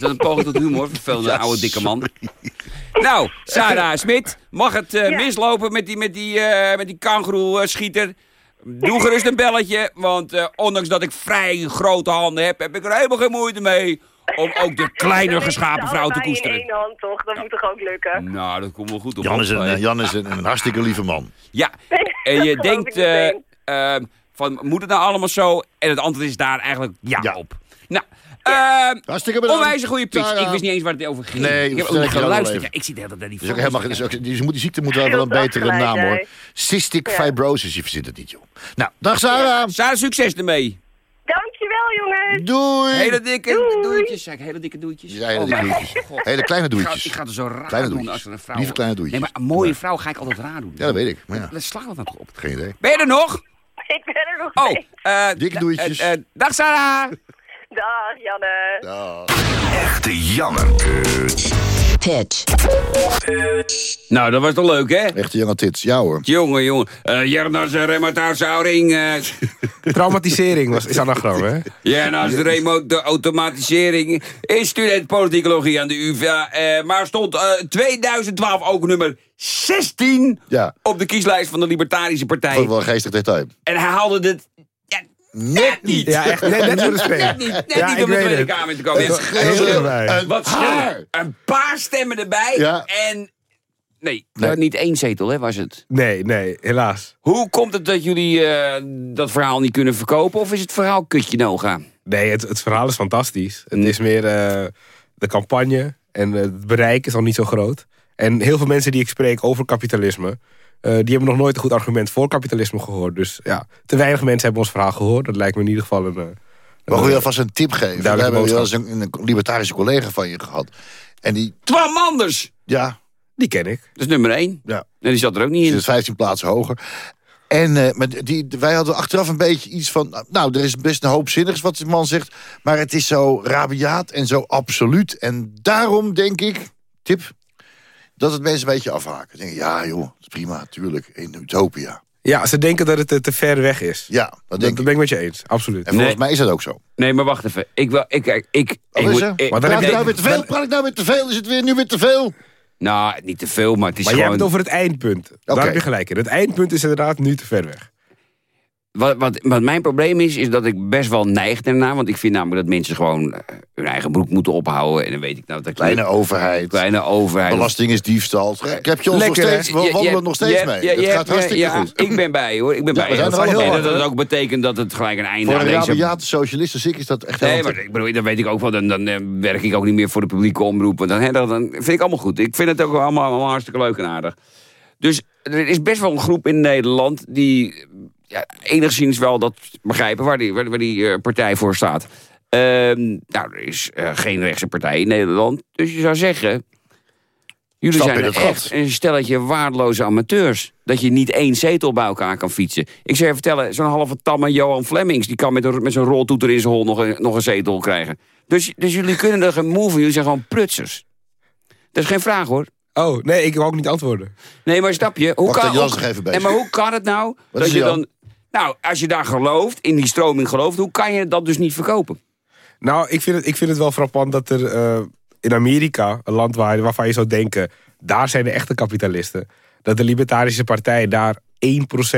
Was dat een poging tot humor? Vervelende oude dikke man. Nou, Sarah Smit, mag het eh, Ja. mislopen met die, met die, eh met die kangoeroe-schieter? Doe gerust een belletje, want eh, ondanks dat ik vrij grote handen heb, heb ik er helemaal geen moeite mee om ook de <laughs> kleiner geschapen vrouw te Allebei in koesteren. één hand, toch? Dat moet toch ook lukken? Nou, dat komt wel goed op. Jan is, een, Jan is een, een hartstikke lieve man. Ja, <laughs> en je denkt van, moet het nou allemaal zo? En het antwoord is daar eigenlijk ja, Ja. op. Nou, eh Hartstikke bedankt. onwijs een goede pitch. Ik wist niet eens waar het over ging. Nee, ik heb ook niet geluisterd. ik zie de hele tijd naar die Dus helemaal, dus ook, die, moet- die ziekte moet wel wel een betere gelijk, naam hoor. Cystic Ja. fibrosis, je verzint het niet joh. Nou, dag Sarah. Sarah, succes ermee. Dankjewel, jongens. Doei. Hele dikke Doei. doetjes. Zeg, hele dikke doetjes. Ja, hele Oh, dikke mijn doetjes. God. Hele kleine Ik ga, doetjes. ik ga er zo raar Kleine doen als er een vrouw... Lieve kleine doetjes. Nee, maar een mooie vrouw ga ik altijd raar doen. Ja, dat weet ik. Maar ja, slaat dat nou toch op? geen idee. Ben je er nog? Ik ben er nog Oh, eh, Dikke doetjes. eh, eh, dag Sarah. Dag, Janne. Dag. Echte Janne. Pitch. Nou, dat was toch leuk, hè? Echte jonge tits. Ja hoor. Jongen, jongen. Uh, Jernas Remataarsauring. eh <laughs> Traumatisering was, is anagram, hè? Jernas de automatisering. Is student politicologie aan de UvA. eh, maar stond eh, 2012 ook nummer 16 Ja, op de kieslijst van de Libertarische Partij. ik wel een geestig detail. En hij haalde het ja, net niet. Ja, echt net, net voor de spreek. Net niet, net Ja, niet om de Tweede. Kamer in te komen. Het schil- erbij. Wat Haar. Een paar stemmen erbij. Ja. En nee, Nee. niet één zetel hè, was het. Nee, nee, helaas. Hoe komt het dat jullie eh, dat verhaal niet kunnen verkopen? Of is het verhaal kutje noga? Nee, het, het verhaal is fantastisch. Het is meer eh, de campagne en het bereik is al niet zo groot. En heel veel mensen die ik spreek over kapitalisme... eh, die hebben nog nooit een goed argument voor kapitalisme gehoord. Dus ja, te weinig mensen hebben ons verhaal gehoord. Dat lijkt me in ieder geval een... eh, Mag een- je alvast een tip geven? We hebben wel eens een, een libertarische collega van je gehad. En die, Twan Manders! ja, Die ken ik. Dat is nummer één. ja En die zat er ook niet die in. zit 15 plaatsen hoger. En eh, maar die, wij hadden achteraf een beetje iets van... Nou, er is best een hoop zinnigs wat die man zegt. Maar het is zo rabiaat en zo absoluut. En daarom denk ik, tip, dat het mensen een beetje afhaken. Denken, ja joh, dat is prima, tuurlijk, in Utopia. Ja, ze denken dat het te, te ver weg is. Ja, dat Dat, denk dat ik. ben ik met je eens, absoluut. En volgens Nee. mij is dat ook zo. Nee, maar wacht even. Ik wil, ik, ik, ik, moet- ik- Maar dan Praat heb ik je- nou weer te veel? Praat ik nou weer te veel? Is het weer, nu weer te veel? Nou, niet te veel, maar het is Maar gewoon... hebt het over het eindpunt. Daar heb je gelijk in. Het eindpunt is inderdaad nu te ver weg. Wat, wat, wat mijn probleem is, is dat ik best wel neig ernaar. Want ik vind namelijk dat mensen gewoon eh, hun eigen broek moeten ophouden. En dan weet ik nou dat... Kleine overheid. Kleine overheid. Belasting is diefstal. Ik heb je ons Lekker, nog steeds, we wandelen nog steeds mee. het gaat hartstikke ja, goed. Ik ben bij hoor, ik ben bij. we zijn er En dat dat ook betekent dat het gelijk een einde Voor een rabiate socialist als ik is dat echt Nee, maar ik bedoel, dan weet ik ook wel, dan, dan eh, werk ik ook niet meer voor de publieke omroep. Want dan, hè, dan, dan vind ik allemaal goed. Ik vind het ook allemaal, allemaal hartstikke leuk en aardig. Dus er is best wel een groep in Nederland die ja, enigszins wel dat begrijpen waar die, waar, waar die eh, partij voor staat. Ehm, nou, er is eh, geen rechtse partij in Nederland. Dus je zou zeggen, jullie Stap zijn het gat. echt een stelletje waardeloze amateurs. Dat je niet één zetel bij elkaar kan fietsen. Ik zou je vertellen, zo'n halve tamme Johan Flemings... die kan met, een, met zo'n roltoeter in zijn hol nog een, nog een zetel krijgen. Dus, dus jullie kunnen er geen move, jullie zijn gewoon prutsers. Dat is geen vraag hoor. Oh, nee, ik wou ook niet antwoorden. Nee, maar snap je? Hoe Wacht, kan, nog even nee, bezig. maar hoe kan het nou Wat dat je dan... Nou, als je daar gelooft, in die stroming gelooft... hoe kan je dat dus niet verkopen? Nou, ik vind het, ik vind het wel frappant dat er eh, in Amerika, een land waar, waarvan je zou denken... daar zijn de echte kapitalisten... dat de Libertarische Partij daar 1%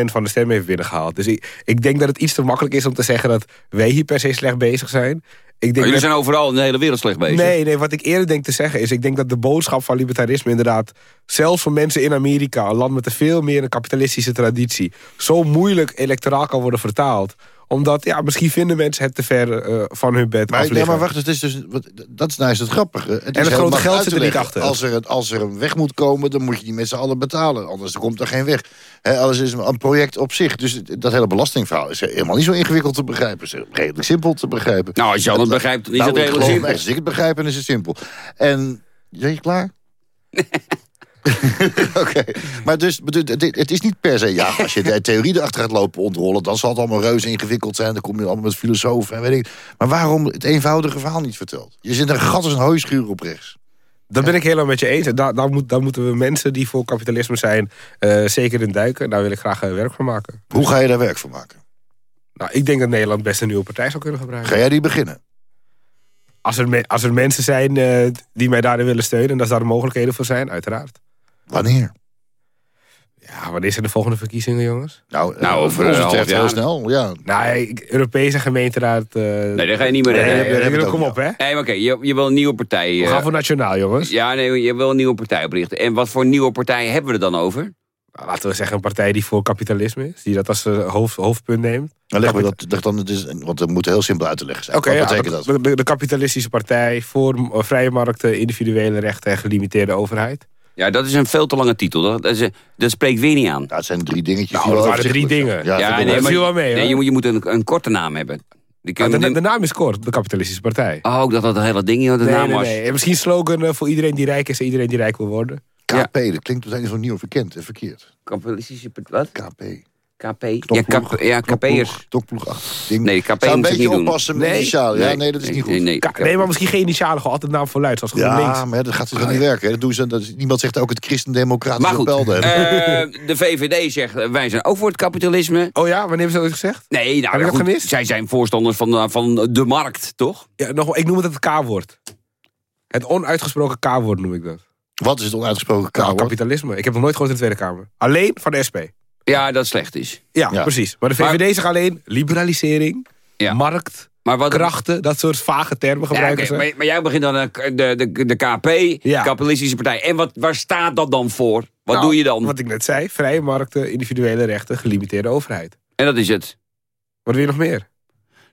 van de stem heeft binnengehaald. Dus ik, ik denk dat het iets te makkelijk is om te zeggen... dat wij hier per se slecht bezig zijn. Ik denk Maar jullie dat- zijn overal in de hele wereld slecht bezig. Nee, nee, wat ik eerder denk te zeggen is... ik denk dat de boodschap van libertarisme inderdaad... zelfs voor mensen in Amerika, een land met een veel meer een kapitalistische traditie... zo moeilijk electoraal kan worden vertaald Omdat, ja, misschien vinden mensen het te ver eh, van hun bed Maar, liggen. maar wacht, het is dus, wat- dat is nou eens het grappige. Het het is heel grote geld zit er niet achter. Als er, een- als er een weg moet komen, dan moet je die met z'n allen betalen. Anders komt er geen weg. Hè, alles is een project op zich. Dus dat hele belastingverhaal is helemaal niet zo ingewikkeld te begrijpen. Het is redelijk simpel te begrijpen. Nou, als Jan het begrijpt, is Nou, het redelijk simpel. Als ik het begrijp, dan is het simpel. En, ben je klaar? <laughs> <laughs> Oké, maar dus, het is niet per se... Ja, <laughs> als je de theorie erachter gaat lopen ontrollen... dan zal het allemaal reuze ingewikkeld zijn. Dan kom je allemaal met filosofen en weet ik. Maar waarom het eenvoudige verhaal niet verteld? Je zit een gat als een hooischuur op rechts. Dat ben ik helemaal met je eens. En Daar, daar, moet, daar moeten we mensen die voor kapitalisme zijn... eh, zeker in duiken. Daar wil ik graag eh, werk van maken. Hoe ga je daar werk van maken? Nou, ik denk dat Nederland best een nieuwe partij zou kunnen gebruiken. Ga jij die beginnen? Als er, me- als er mensen zijn eh, die mij daarin willen steunen... en dat daar mogelijkheden voor zijn, uiteraard. Wanneer? Ja, wanneer zijn de volgende verkiezingen, jongens? Nou, Nou, eh, over ons betreft heel snel, ja. Nou, ik- Europese gemeenteraad... eh Nee, daar ga je niet meer nee, redden. nee, daar hebben we het kom ook op, hè? Nee, maar oké, je, je wil een nieuwe partij... We eh, gaan voor nationaal, jongens. Ja, nee, je wil een nieuwe partij oprichten. En wat voor nieuwe partij hebben we er dan over? Nou, Laten we zeggen een partij die voor kapitalisme is. Die dat als hoofd, hoofdpunt neemt. Dan leggen we dat, leg dan, het is, want dat moet heel simpel uit te leggen zijn. Oké, Wat ja, betekent dat? de, de, de kapitalistische partij voor vrije markten, individuele rechten en gelimiteerde overheid. Ja, dat is een veel te lange titel. Dat, dat, is, dat spreekt weer niet aan. Het zijn drie dingetjes. Nou, dat waren drie zijn. dingen. Ja, Ja, nee, wel. dat viel wel mee, nee, hoor. je moet, je moet een, een korte naam hebben. Je de, de naam is kort, de kapitalistische partij. Oh, ik dacht dat het hele ding hier de nee, naam nee, was. nee. En misschien slogan eh, voor iedereen die rijk is en iedereen die rijk wil worden. KP, dat klinkt meteen zo nieuw verkend en verkeerd. Kapitalistische... Wat? KP. KP? Ja, KP, ja KP'ers. Ding. Nee, KP Zou een beetje niet doen. oppassen met Nee. initialen. Ja, nee, dat is niet goed. Nee, nee, nee, maar misschien geen initialen, gewoon altijd naam voor luid, zoals Ja, maar dat gaat dus niet werken. Dat doen ze, dat is, niemand zegt ook het christendemocratische Maar goed, Pelden. eh, de VVD zegt eh, wij zijn ook voor het kapitalisme. Oh ja, wanneer hebben ze dat gezegd? Nee, nou Heb ik ja, dat goed, gemist? zij zijn voorstanders van, van de markt, toch? Ja, nog, ik noem het het K-woord. Het onuitgesproken K-woord noem ik dat. Wat is het onuitgesproken Nou, K-woord? kapitalisme. Ik heb nog nooit gehoord in de Tweede Kamer. Alleen van de SP. Ja, dat slecht is. Ja, Ja. precies. Maar de VVD zegt alleen liberalisering, Ja. markt, Maar wat, krachten, dat soort vage termen Ja, gebruiken ze. maar, maar jij begint dan de, de, de, de KP, Ja. Kapitalistische Partij. En wat, waar staat dat dan voor? Wat Nou, doe je dan? Wat ik net zei, vrije markten, individuele rechten, gelimiteerde overheid. En dat is het. Wat wil je nog meer?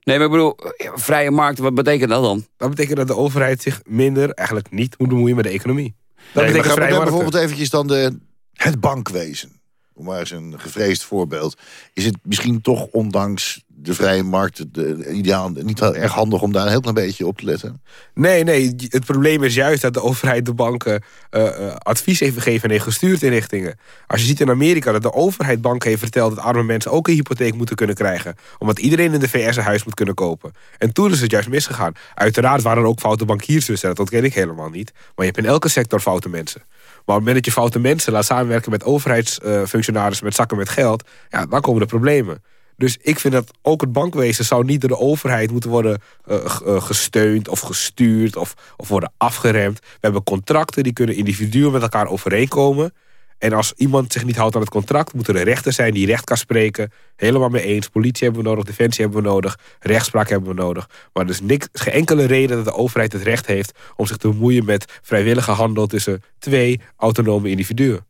Nee, maar ik bedoel, eh, vrije markt, wat betekent dat dan? Dat betekent dat de overheid zich minder, eigenlijk niet, moet bemoeien met de economie. Dat Nee, betekent vrije dan markten. bijvoorbeeld eventjes dan de, het bankwezen. Om maar eens een gevreesd voorbeeld. Is het misschien toch, ondanks de vrije markt, de, ideaal, niet wel erg handig om daar een heel klein beetje op te letten? Nee, nee, het probleem is juist dat de overheid de banken eh, eh, advies heeft gegeven en heeft gestuurd in richtingen. Als je ziet in Amerika dat de overheid banken heeft verteld dat arme mensen ook een hypotheek moeten kunnen krijgen. Omdat iedereen in de VS een huis moet kunnen kopen. En toen is het juist misgegaan. Uiteraard waren er ook foute bankiers tussen, dat ontken ik helemaal niet. Maar je hebt in elke sector foute mensen. Maar op het moment dat je foute mensen laat samenwerken met overheidsfunctionarissen met zakken met geld, ja, dan komen de problemen. Dus ik vind dat ook het bankwezen zou niet door de overheid moeten worden eh, eh, gesteund of gestuurd of, of worden afgeremd. We hebben contracten die kunnen individuen met elkaar overeenkomen. En als iemand zich niet houdt aan het contract, moet er een rechter zijn die recht kan spreken. Helemaal mee eens. Politie hebben we nodig, defensie hebben we nodig, rechtspraak hebben we nodig. Maar er is niks, geen enkele reden dat de overheid het recht heeft om zich te bemoeien met vrijwillige handel tussen twee autonome individuen.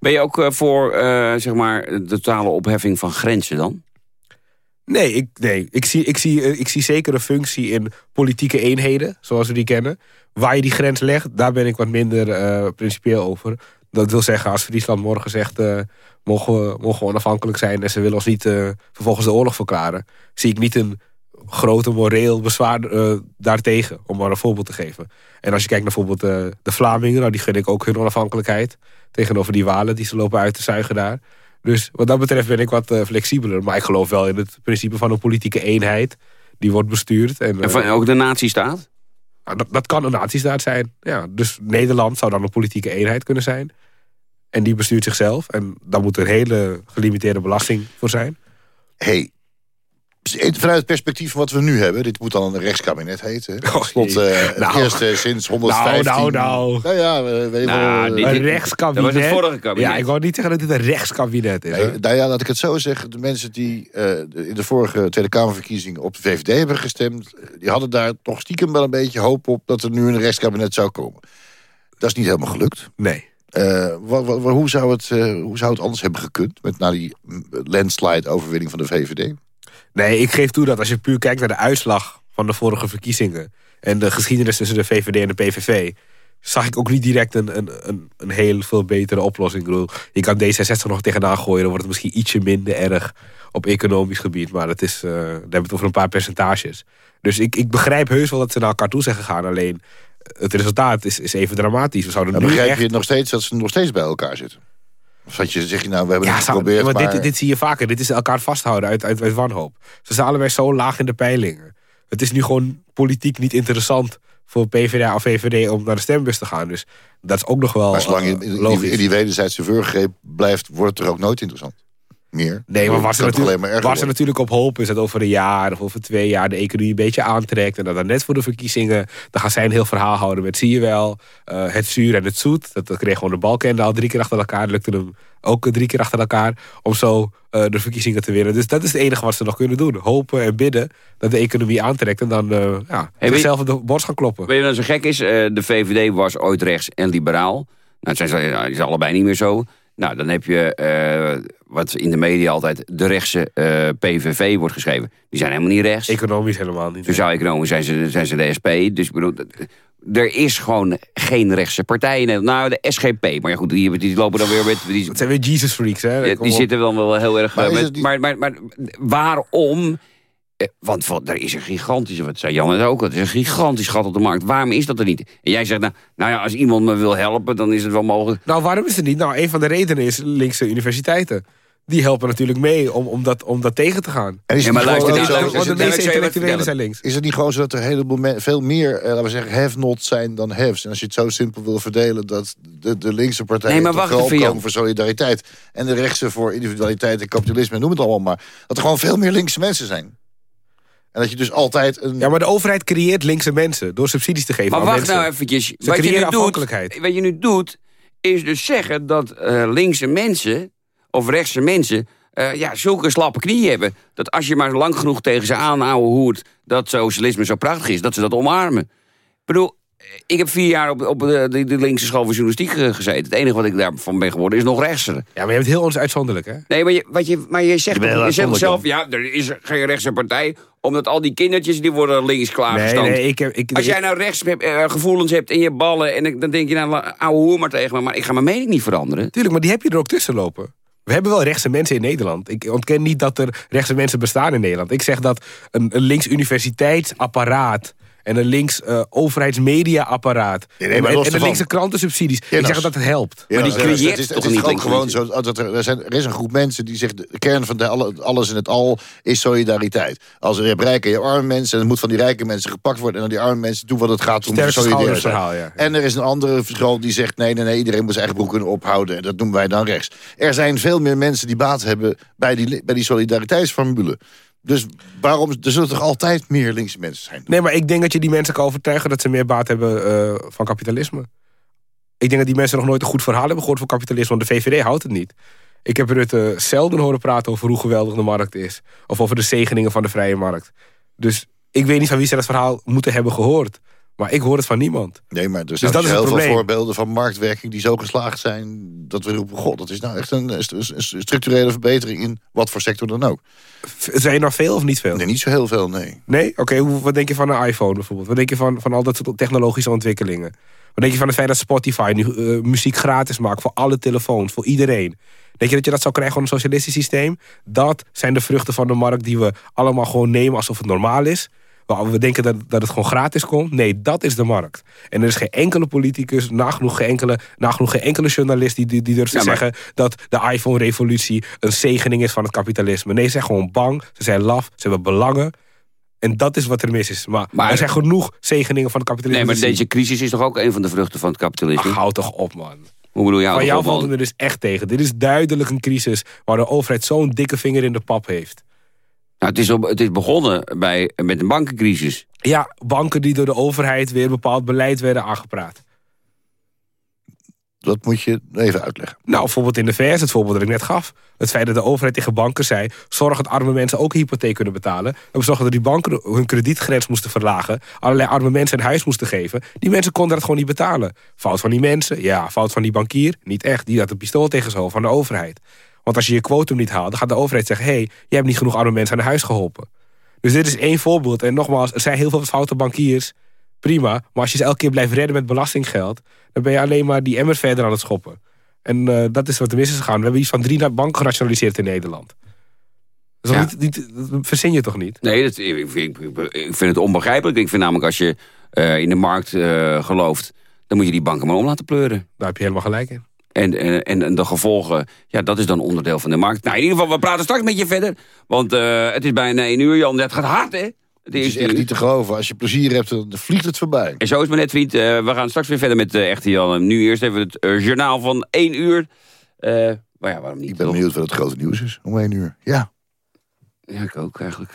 Ben je ook eh, voor, eh, zeg maar, de totale opheffing van grenzen dan? Nee, ik, nee. Ik, zie, ik, zie, eh, ik zie zeker een functie in politieke eenheden, zoals we die kennen. Waar je die grens legt, daar ben ik wat minder eh, principieel over. Dat wil zeggen, als Friesland morgen zegt... eh, mogen, we, mogen we onafhankelijk zijn en ze willen ons niet eh, vervolgens de oorlog verklaren... zie ik niet een grote moreel bezwaar eh, daartegen, om maar een voorbeeld te geven. En als je kijkt naar bijvoorbeeld de Vlamingen... Nou, die gun ik ook hun onafhankelijkheid tegenover die Walen... die ze lopen uit te zuigen daar... Dus wat dat betreft ben ik wat flexibeler. Maar ik geloof wel in het principe van een politieke eenheid. Die wordt bestuurd. En, En van, ook de nazistaat? Nou, dat, kan een nazistaat zijn. Ja, dus Nederland zou dan een politieke eenheid kunnen zijn. En die bestuurt zichzelf. En daar moet een hele gelimiteerde belasting voor zijn. hey, vanuit het perspectief van wat we nu hebben... dit moet dan een rechtskabinet heten. Oh, Slot, jee. eh, het Nou. eerste sinds 115... Nou, nou, nou. ja, eh, weet Nou, wel... dit- eh, Een rechtskabinet. dat was het vorige kabinet. Ja, ik wou niet zeggen dat dit een rechtskabinet is. Nee, nou ja, laat ik het zo zeggen. De mensen die eh, in de vorige Tweede Kamerverkiezing op de VVD hebben gestemd... eh, die hadden daar toch stiekem wel een beetje hoop op... dat er nu een rechtskabinet zou komen. Dat is niet helemaal gelukt. Nee. Eh, wa- wa- wa- hoe, zou het, eh, hoe zou het anders hebben gekund... met na die mm, landslide-overwinning van de VVD? Nee, ik geef toe dat als je puur kijkt naar de uitslag van de vorige verkiezingen... en de geschiedenis tussen de VVD en de PVV... zag ik ook niet direct een, een, een, een heel veel betere oplossing. Ik bedoel, je kan D66 nog tegenaan gooien... dan wordt het misschien ietsje minder erg op economisch gebied. Maar het is, uh, dan hebben we het over een paar percentages. Dus ik, ik begrijp heus wel dat ze naar elkaar toe zijn gegaan. Alleen het resultaat is, is even dramatisch. We zouden Dan nu begrijp echt... je nog steeds dat ze nog steeds bij elkaar zitten? Dat je, zeg je nou, we hebben Ja, het geprobeerd, maar maar... dit, dit zie je vaker. Dit is elkaar vasthouden uit, uit, uit wanhoop. Ze zijn allebei zo laag in de peilingen. Het is nu gewoon politiek niet interessant voor PvdA of VVD om naar de stembus te gaan. Dus dat is ook nog wel maar zolang je eh, in, logisch. die, in die wederzijdse vuurgreep blijft, wordt het er ook nooit interessant. Meer. Nee, maar waar ze, natuurlijk, maar erger waar ze worden. natuurlijk op hopen is dat over een jaar of over twee jaar de economie een beetje aantrekt. En dat dan net voor de verkiezingen, dan gaan zij een heel verhaal houden met zie je wel, eh, het zuur en het zoet. Dat, dat kreeg gewoon de balkende al drie keer achter elkaar. Dat lukte hem ook drie keer achter elkaar om zo eh, de verkiezingen te winnen. Dus dat is het enige wat ze nog kunnen doen. Hopen en bidden dat de economie aantrekt. En dan eh ja, op de borst gaan kloppen. Weet je wat zo gek is? Eh, de VVD was ooit rechts en liberaal. Nou, het zijn ze, allebei niet meer zo. Nou, dan heb je eh, wat in de media altijd de rechtse eh, PVV wordt geschreven. Die zijn helemaal niet rechts. Economisch helemaal niet. Sociaal-economisch zijn ze, zijn ze de SP. Dus ik bedoel, er is gewoon geen rechtse partij in Nederland. Nou, de SGP. Maar ja, goed, die, die lopen dan weer met... Die, Het zijn weer Jesus freaks, hè? ja, die op. zitten dan wel heel erg... Maar eh, met- het maar, maar, maar waarom... eh, Want wat, er is een gigantische, wat zei Jan het ook, het is een gigantisch gat op de markt. Waarom is dat er niet? En jij zegt, nou, nou ja, als iemand me wil helpen, dan is het wel mogelijk. Nou, waarom is het niet? Nou, een van de redenen is linkse universiteiten. Die helpen natuurlijk mee om, om, dat, om dat tegen te gaan. En is het Ja, maar niet luister, gewoon nou, ook zo- Want de meeste intellectuelen zijn links. Is het niet gewoon zo dat er een heleboel veel meer, eh, laten we zeggen, have-nots zijn dan haves? En als je het zo simpel wil verdelen, dat de, de linkse partijen Nee, maar toch wacht komen voor solidariteit. En de rechtse voor individualiteit en kapitalisme, noem het allemaal maar. Dat er gewoon veel meer linkse mensen zijn. En dat je dus altijd een... Ja, maar de overheid creëert linkse mensen door subsidies te geven Maar aan wacht mensen. nou eventjes. Ze Wat je, nu doet, wat je nu doet, is dus zeggen dat eh, linkse mensen, of rechtse mensen... eh, ja, zulke slappe knieën hebben. Dat als je maar lang genoeg tegen ze aanhouden hoert... dat socialisme zo prachtig is, dat ze dat omarmen. Ik bedoel, ik heb vier jaar op, op de, de, de linkse school van journalistiek eh, gezeten. Het enige wat ik daarvan ben geworden is nog rechtser. Ja, maar je hebt heel ons uitzonderlijk, hè? Nee, maar je, wat je, maar je zegt, Je je zegt zelf... ja, er is geen rechtse partij... omdat al die kindertjes die worden links klaargestand. nee, ik heb... Ik, Als jij nou rechts eh, gevoelens hebt in je ballen... en ik- dan denk je nou, ouwe hoer maar tegen me... maar ik ga mijn mening niet veranderen. Tuurlijk, maar die heb je er ook tussen lopen. We hebben wel rechtse mensen in Nederland. Ik ontken niet dat er rechtse mensen bestaan in Nederland. Ik zeg dat een, een links universiteitsapparaat... en een links eh, overheidsmediaapparaat... Nee, nee, en, maar en, de linkse krantensubsidies... ik Jenners. zeg dat het helpt. Ja, die nou, creëert het is, toch het is niet gewoon zo dat er, er, zijn, er is een groep mensen die zegt... de kern van de alle, alles in het al is solidariteit. Als er je hebt rijke en je arme mensen... en het moet van die rijke mensen gepakt worden... en aan die arme mensen doen wat het gaat om solidariteit. schoudersverhaal, ja. En er is een andere school die zegt... nee, nee, nee, iedereen moet zijn eigen broek kunnen ophouden... en dat noemen wij dan rechts. Er zijn veel meer mensen die baat hebben bij die, bij die solidariteitsformule. Dus waarom... Er zullen toch altijd meer linkse mensen zijn? Nee, maar ik denk dat je die mensen kan overtuigen... dat ze meer baat hebben eh, van kapitalisme. Ik denk dat die mensen nog nooit een goed verhaal hebben gehoord van kapitalisme... want de VVD houdt het niet. Ik heb Rutte zelden horen praten over hoe geweldig de markt is. Of over de zegeningen van de vrije markt. Dus ik weet niet van wie ze dat verhaal moeten hebben gehoord. Maar ik hoor het van niemand. Nee, maar er Dus zijn dat is heel veel voorbeelden van marktwerking... die zo geslaagd zijn dat we roepen... god, dat is nou echt een, een structurele verbetering... in wat voor sector dan ook. Zijn er nog veel of niet veel? Nee, niet zo heel veel, nee. Nee? Oké, hoe- wat denk je van een iPhone bijvoorbeeld? Wat denk je van, van al dat soort technologische ontwikkelingen? Wat denk je van het feit dat Spotify nu eh, muziek gratis maakt... voor alle telefoons, voor iedereen? Denk je dat je dat zou krijgen van een socialistisch systeem? Dat zijn de vruchten van de markt die we allemaal gewoon nemen alsof het normaal is. Waar we denken dat, dat het gewoon gratis komt. Nee, dat is de markt. En er is geen enkele politicus, nagenoeg geen enkele, nagenoeg geen enkele journalist... die, die, die durft te maar- zeggen dat de iPhone-revolutie een zegening is van het kapitalisme. Nee, ze zijn gewoon bang, ze zijn laf, ze hebben belangen... En dat is wat er mis is. Maar, Maar- er zijn genoeg zegeningen van het kapitalisme. Nee, maar deze crisis is toch ook een van de vruchten van het kapitalisme? Ach, houd toch op, man. Hoe bedoel? Van hou jou valt er dus echt tegen. Dit is duidelijk een crisis waar de overheid zo'n dikke vinger in de pap heeft. Nou, het, is op, het is begonnen bij, met een bankencrisis. Ja, banken die door de overheid weer bepaald beleid werden aangepraat. Dat moet je even uitleggen. Nou, bijvoorbeeld in de VS, het voorbeeld dat ik net gaf. Het feit dat de overheid tegen banken zei... zorg dat arme mensen ook een hypotheek kunnen betalen. En we zorgen dat die banken hun kredietgrens moesten verlagen. Allerlei arme mensen een huis moesten geven. Die mensen konden dat gewoon niet betalen. Fout van die mensen? Ja. Fout van die bankier? Niet echt. Die had een pistool tegen zijn hoofd van de overheid. Want als je je quotum niet haalt, dan gaat de overheid zeggen... hé, hey, jij hebt niet genoeg arme mensen aan huis geholpen. Dus dit is één voorbeeld. En nogmaals, er zijn heel veel foute bankiers. Prima. Maar als je ze elke keer blijft redden met belastinggeld... dan ben je alleen maar die emmer verder aan het schoppen. En uh, dat is wat er mis is gegaan. We hebben iets van drie banken gerationaliseerd in Nederland. Ja. niet, niet, dat verzin je toch niet? Nee, dat, ik, ik, ik vind het onbegrijpelijk. Ik vind namelijk als je eh, in de markt eh, gelooft... dan moet je die banken maar om laten pleuren. Daar heb je helemaal gelijk in. En, en, en- en de gevolgen, ja, dat is dan onderdeel van de markt. Nou, in ieder geval, we praten straks met je verder. Want eh, het is bijna één uur, Jan. Het gaat hard, hè? Het is echt niet te geloven. Als je plezier hebt, dan vliegt het voorbij. En zo is mijn net, vriend. Eh, we gaan straks weer verder met eh, Echte Jan. Nu eerst even het eh, journaal van één uur. Eh, maar ja, waarom niet? Ik ben benieuwd wat het grote nieuws is om één uur. Ja. Ja, ik ook eigenlijk.